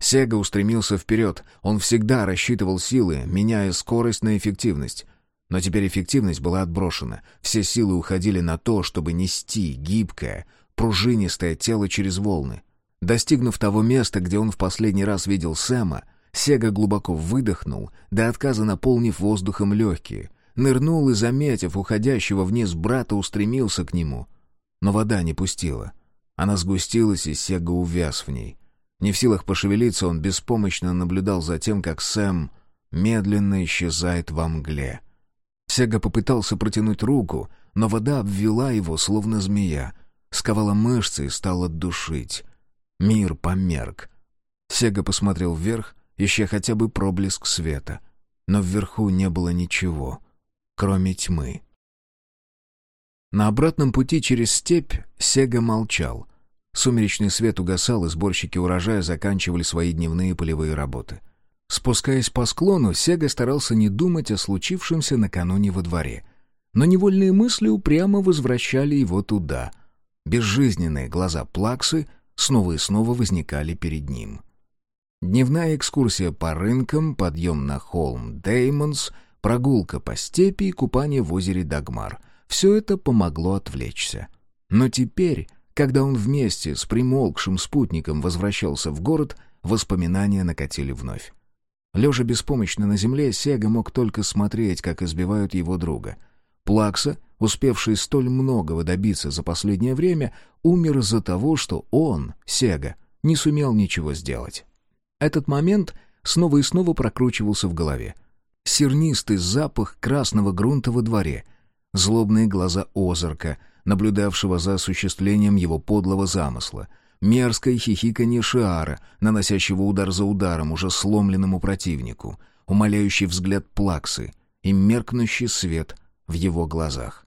[SPEAKER 3] Сега устремился вперед. Он всегда рассчитывал силы, меняя скорость на эффективность. Но теперь эффективность была отброшена. Все силы уходили на то, чтобы нести гибкое, пружинистое тело через волны. Достигнув того места, где он в последний раз видел Сэма, Сега глубоко выдохнул, до отказа наполнив воздухом легкие. Нырнул и, заметив уходящего вниз брата, устремился к нему — но вода не пустила. Она сгустилась, и Сега увяз в ней. Не в силах пошевелиться, он беспомощно наблюдал за тем, как Сэм медленно исчезает во мгле. Сега попытался протянуть руку, но вода обвела его, словно змея, сковала мышцы и стала душить. Мир померк. Сега посмотрел вверх, ища хотя бы проблеск света. Но вверху не было ничего, кроме тьмы. На обратном пути через степь Сега молчал. Сумеречный свет угасал, и сборщики урожая заканчивали свои дневные полевые работы. Спускаясь по склону, Сега старался не думать о случившемся накануне во дворе. Но невольные мысли упрямо возвращали его туда. Безжизненные глаза плаксы снова и снова возникали перед ним. Дневная экскурсия по рынкам, подъем на холм Деймонс, прогулка по степи и купание в озере Дагмар — все это помогло отвлечься. Но теперь, когда он вместе с примолкшим спутником возвращался в город, воспоминания накатили вновь. Лежа беспомощно на земле, Сега мог только смотреть, как избивают его друга. Плакса, успевший столь многого добиться за последнее время, умер из-за того, что он, Сега, не сумел ничего сделать. Этот момент снова и снова прокручивался в голове. Сернистый запах красного грунта во дворе, злобные глаза Озарка, наблюдавшего за осуществлением его подлого замысла, мерзкое хихиканье Шиара, наносящего удар за ударом уже сломленному противнику, умоляющий взгляд Плаксы и меркнущий свет в его глазах.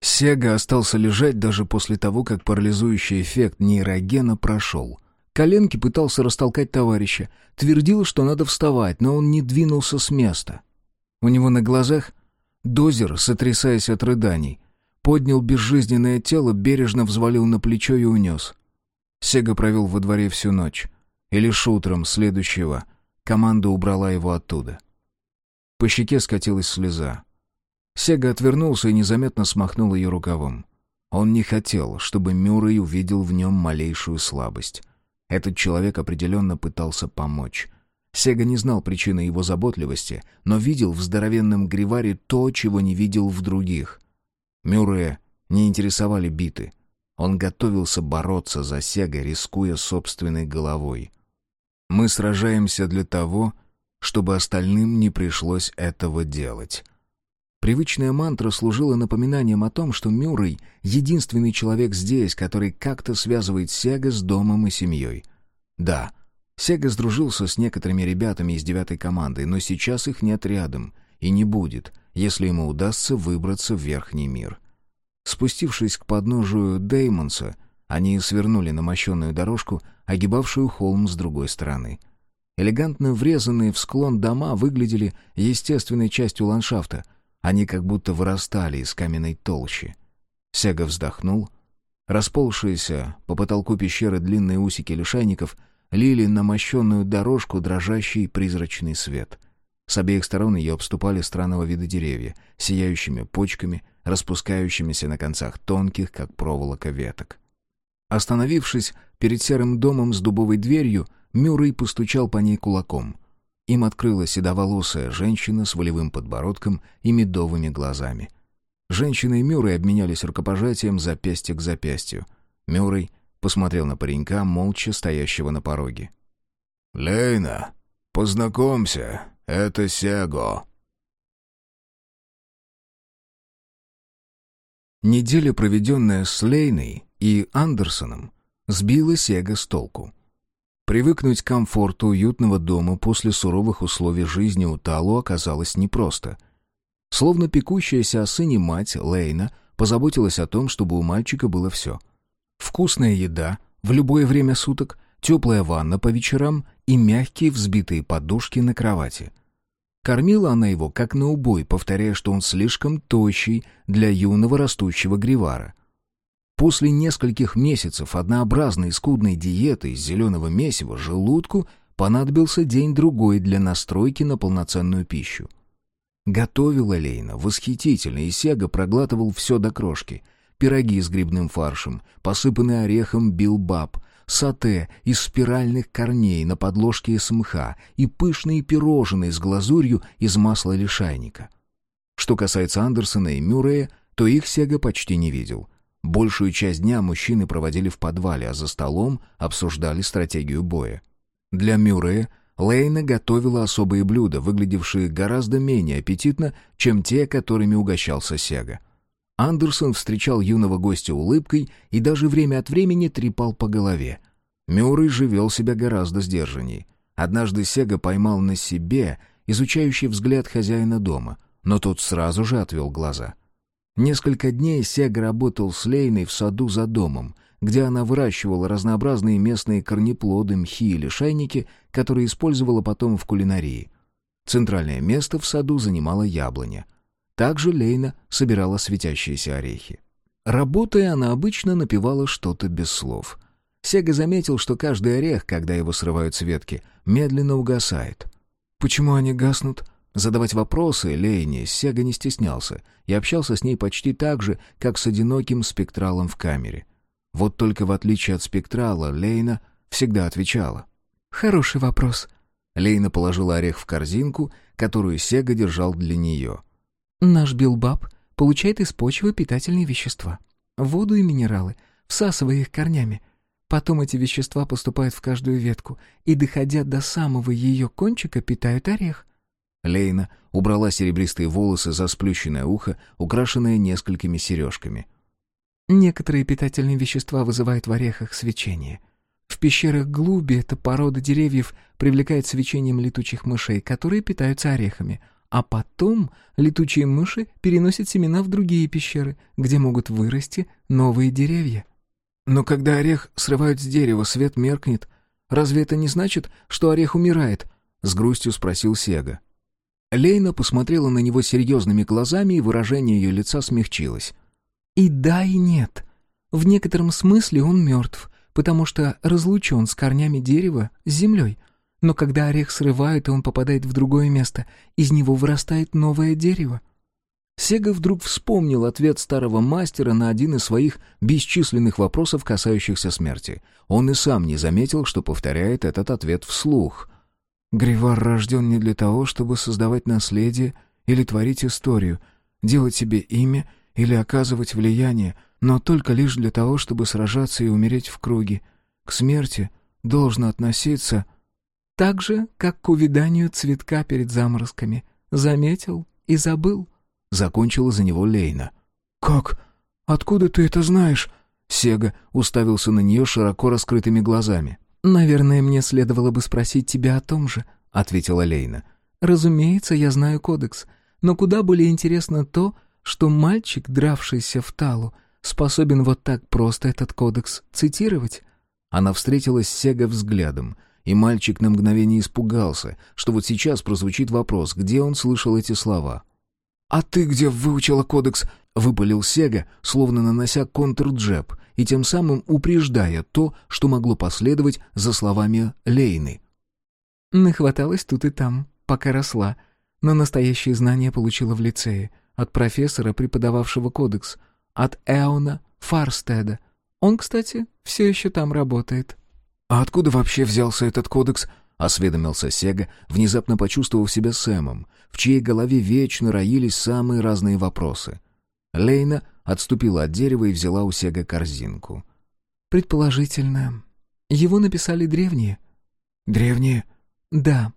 [SPEAKER 3] Сега остался лежать даже после того, как парализующий эффект нейрогена прошел. Коленки пытался растолкать товарища, твердил, что надо вставать, но он не двинулся с места. У него на глазах Дозер, сотрясаясь от рыданий, поднял безжизненное тело, бережно взвалил на плечо и унес. Сега провел во дворе всю ночь, и лишь утром следующего команда убрала его оттуда. По щеке скатилась слеза. Сега отвернулся и незаметно смахнул ее рукавом. Он не хотел, чтобы Мюррей увидел в нем малейшую слабость. Этот человек определенно пытался помочь — Сега не знал причины его заботливости, но видел в здоровенном Гриваре то, чего не видел в других. Мюррея не интересовали биты. Он готовился бороться за Сега, рискуя собственной головой. «Мы сражаемся для того, чтобы остальным не пришлось этого делать». Привычная мантра служила напоминанием о том, что Мюррей — единственный человек здесь, который как-то связывает Сега с домом и семьей. Да, — Сега сдружился с некоторыми ребятами из девятой команды, но сейчас их нет рядом и не будет, если ему удастся выбраться в верхний мир. Спустившись к подножию Деймонса, они свернули на мощенную дорожку, огибавшую холм с другой стороны. Элегантно врезанные в склон дома выглядели естественной частью ландшафта. Они как будто вырастали из каменной толщи. Сега вздохнул. Расползшиеся по потолку пещеры длинные усики лишайников лили на мощенную дорожку дрожащий призрачный свет. С обеих сторон ее обступали странного вида деревья, сияющими почками, распускающимися на концах тонких, как проволока, веток. Остановившись перед серым домом с дубовой дверью, Мюррей постучал по ней кулаком. Им открыла седоволосая женщина с волевым подбородком и медовыми глазами. Женщина и Мюррей обменялись рукопожатием запястье к запястью. Мюррей посмотрел на паренька, молча стоящего на пороге.
[SPEAKER 1] «Лейна, познакомься, это Сего».
[SPEAKER 3] Неделя, проведенная с Лейной и Андерсоном, сбила Сега с толку. Привыкнуть к комфорту уютного дома после суровых условий жизни у Талу оказалось непросто. Словно пекущаяся о сыне мать, Лейна позаботилась о том, чтобы у мальчика было все. Вкусная еда в любое время суток, теплая ванна по вечерам и мягкие взбитые подушки на кровати — Кормила она его как на убой, повторяя, что он слишком тощий для юного растущего гривара. После нескольких месяцев однообразной скудной диеты из зеленого месива желудку понадобился день-другой для настройки на полноценную пищу. Готовила Лейна восхитительно, и Сега проглатывал все до крошки. Пироги с грибным фаршем, посыпанный орехом билбаб, сате из спиральных корней на подложке из мха и пышные пирожные с глазурью из масла лишайника. Что касается Андерсона и Мюррея, то их Сега почти не видел. Большую часть дня мужчины проводили в подвале, а за столом обсуждали стратегию боя. Для Мюррея Лейна готовила особые блюда, выглядевшие гораздо менее аппетитно, чем те, которыми угощался Сега — Андерсон встречал юного гостя улыбкой и даже время от времени трепал по голове. Мюррей же вел себя гораздо сдержанней. Однажды Сега поймал на себе изучающий взгляд хозяина дома, но тот сразу же отвел глаза. Несколько дней Сега работал с Лейной в саду за домом, где она выращивала разнообразные местные корнеплоды, мхи или шайники, которые использовала потом в кулинарии. Центральное место в саду занимала яблоня — также Лейна собирала светящиеся орехи. Работая, она обычно напевала что-то без слов. Сега заметил, что каждый орех, когда его срывают с ветки, медленно угасает. Почему они гаснут? Задавать вопросы Лейне Сега не стеснялся и общался с ней почти так же, как с одиноким спектралом в камере. Вот только в отличие от спектрала, Лейна всегда отвечала.
[SPEAKER 4] «Хороший вопрос».
[SPEAKER 3] Лейна положила орех в корзинку, которую Сега держал для нее —
[SPEAKER 4] Наш билбаб получает из почвы питательные вещества, воду и минералы, всасывая их корнями. Потом эти вещества поступают в каждую ветку и, доходя до самого ее кончика, питают орех.
[SPEAKER 3] Лейна убрала серебристые волосы за сплющенное ухо, украшенное несколькими сережками.
[SPEAKER 4] Некоторые питательные вещества вызывают в орехах свечение. В пещерах глуби эта порода деревьев привлекает свечением летучих мышей, которые питаются орехами — а потом летучие мыши переносят семена в другие пещеры, где могут вырасти новые деревья. Но когда орех срывают с дерева, свет меркнет. Разве это не значит, что орех умирает? С грустью спросил Сега. Лейна посмотрела на него серьезными глазами, и выражение ее лица смягчилось. «И да, и нет. В некотором смысле он мертв, потому что разлучен с корнями дерева с землей, но когда орех срывают, и он попадает в другое место, из него вырастает новое дерево. Сега вдруг вспомнил ответ старого мастера на один из своих бесчисленных вопросов, касающихся смерти. Он и сам не заметил, что повторяет этот ответ вслух. «Гривар рожден не для того, чтобы создавать наследие или творить историю, делать себе имя или оказывать влияние, но только лишь для того, чтобы сражаться и умереть в круге. К смерти должно относиться...» Так же, как к увиданию цветка перед заморозками. Заметил и забыл.
[SPEAKER 3] Закончила за него Лейна.
[SPEAKER 4] «Как? Откуда ты это знаешь?»
[SPEAKER 3] Сега уставился на нее широко раскрытыми глазами.
[SPEAKER 4] «Наверное, мне следовало бы спросить тебя о том же», — ответила Лейна. «Разумеется, я знаю кодекс. Но куда более интересно то, что мальчик, дравшийся в талу, способен вот так просто этот кодекс цитировать.
[SPEAKER 1] Она встретилась с Сега взглядом, и мальчик на мгновение испугался, что вот сейчас прозвучит вопрос, где он слышал эти слова.
[SPEAKER 3] «А ты где выучила кодекс?» — выпалил Сега, словно нанося контрджеб, и тем самым упреждая то, что могло последовать за словами Лейны.
[SPEAKER 4] «Нахваталась тут и там, пока росла, но настоящие знания получила в лицее, от профессора, преподававшего кодекс, от Эона Фарстеда. Он, кстати, все еще там работает».
[SPEAKER 3] «А откуда вообще взялся этот кодекс?» — осведомился Сега, внезапно почувствовав себя Сэмом, в чьей голове вечно роились самые разные вопросы. Лейна отступила от дерева и взяла у Сега корзинку.
[SPEAKER 4] «Предположительно, его написали древние».
[SPEAKER 3] «Древние?»
[SPEAKER 4] «Да,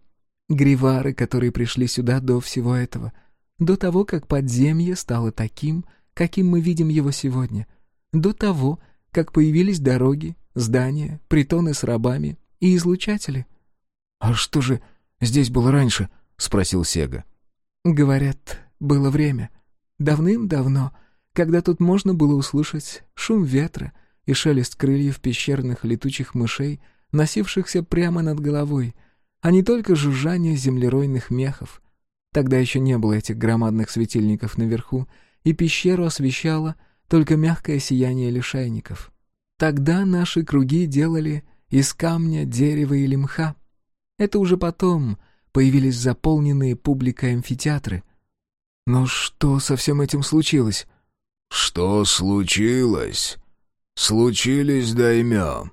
[SPEAKER 4] гривары, которые пришли сюда до всего этого, до того, как подземье стало таким, каким мы видим его сегодня, до того, как появились дороги, здания, притоны с рабами и излучатели.
[SPEAKER 3] «А что же здесь было раньше?» — спросил Сега.
[SPEAKER 4] «Говорят, было время. Давным-давно, когда тут можно было услышать шум ветра и шелест крыльев пещерных летучих мышей, носившихся прямо над головой, а не только жужжание землеройных мехов. Тогда еще не было этих громадных светильников наверху, и пещеру освещало только мягкое сияние лишайников. Тогда наши круги делали из камня, дерева или мха. Это уже потом появились заполненные публикой амфитеатры.
[SPEAKER 3] Но что со всем этим случилось?
[SPEAKER 2] «Что случилось? Случились даймё».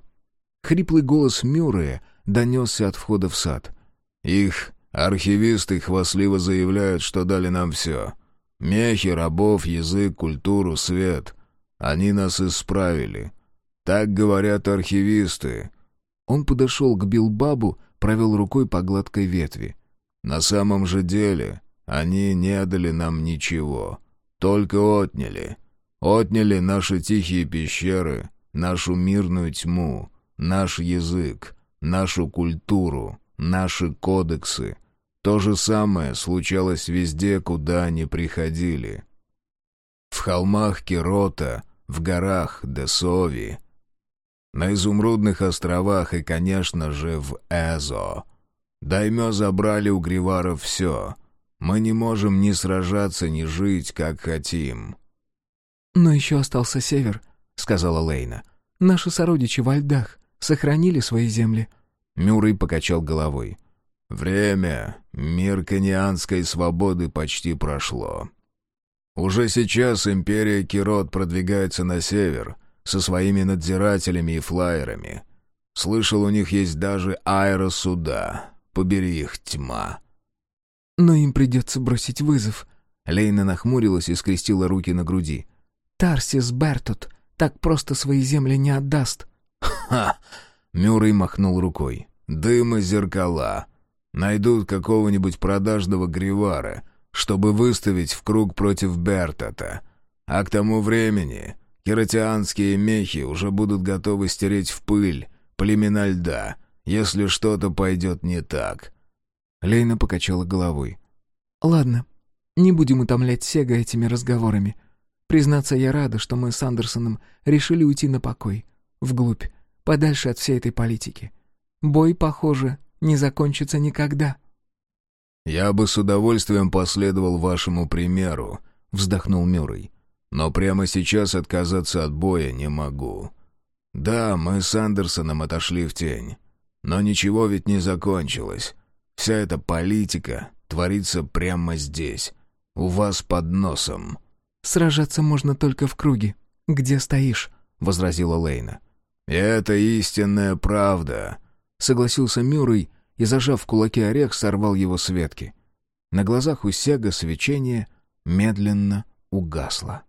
[SPEAKER 1] Хриплый голос Мюррея донесся от входа в сад.
[SPEAKER 2] «Их архивисты хвастливо заявляют, что дали нам все. Мехи, рабов, язык, культуру, свет. Они нас исправили. Так говорят архивисты.
[SPEAKER 1] Он подошел к Билбабу, провел рукой по гладкой ветви.
[SPEAKER 2] На самом же деле они не дали нам ничего. Только отняли. Отняли наши тихие пещеры, нашу мирную тьму, наш язык, нашу культуру, наши кодексы. То же самое случалось везде, куда они приходили. В холмах Кирота, в горах Десови, на Изумрудных островах и, конечно же, в Эзо. Даймё забрали у Гриваров все. Мы не можем ни сражаться, ни жить, как хотим.
[SPEAKER 4] «Но еще остался север», — сказала Лейна. «Наши сородичи во льдах сохранили свои земли».
[SPEAKER 1] Мюррей покачал головой.
[SPEAKER 2] Время мирканианской свободы почти прошло. Уже сейчас империя Кирот продвигается на север со своими надзирателями и флайерами. Слышал, у них есть даже аэросуда. Побери их, тьма.
[SPEAKER 4] Но им придется бросить вызов.
[SPEAKER 1] Лейна нахмурилась и скрестила руки на груди.
[SPEAKER 4] Тарсис Бертут так просто свои земли не отдаст.
[SPEAKER 2] Ха! Мюррей махнул рукой. Дым и зеркала. Найдут какого-нибудь продажного гривара, чтобы выставить в круг против Бертата. А к тому времени кератианские мехи уже будут готовы стереть в пыль племена льда, если что-то пойдет не так.
[SPEAKER 1] Лейна покачала головой.
[SPEAKER 4] «Ладно, не будем утомлять Сега этими разговорами. Признаться, я рада, что мы с Андерсоном решили уйти на покой, вглубь, подальше от всей этой политики. Бой, похоже, не закончится никогда».
[SPEAKER 2] «Я бы с удовольствием последовал вашему примеру», — вздохнул Мюррей. «Но прямо сейчас отказаться от боя не могу. Да, мы с Андерсоном отошли в тень. Но ничего ведь не закончилось. Вся эта политика творится прямо здесь, у вас под носом».
[SPEAKER 4] «Сражаться можно только в круге, где стоишь», — возразила Лейна.
[SPEAKER 2] «Это истинная правда»,
[SPEAKER 1] согласился Мюррей и, зажав в кулаке орех, сорвал его с ветки. На глазах у Сега свечение медленно угасло.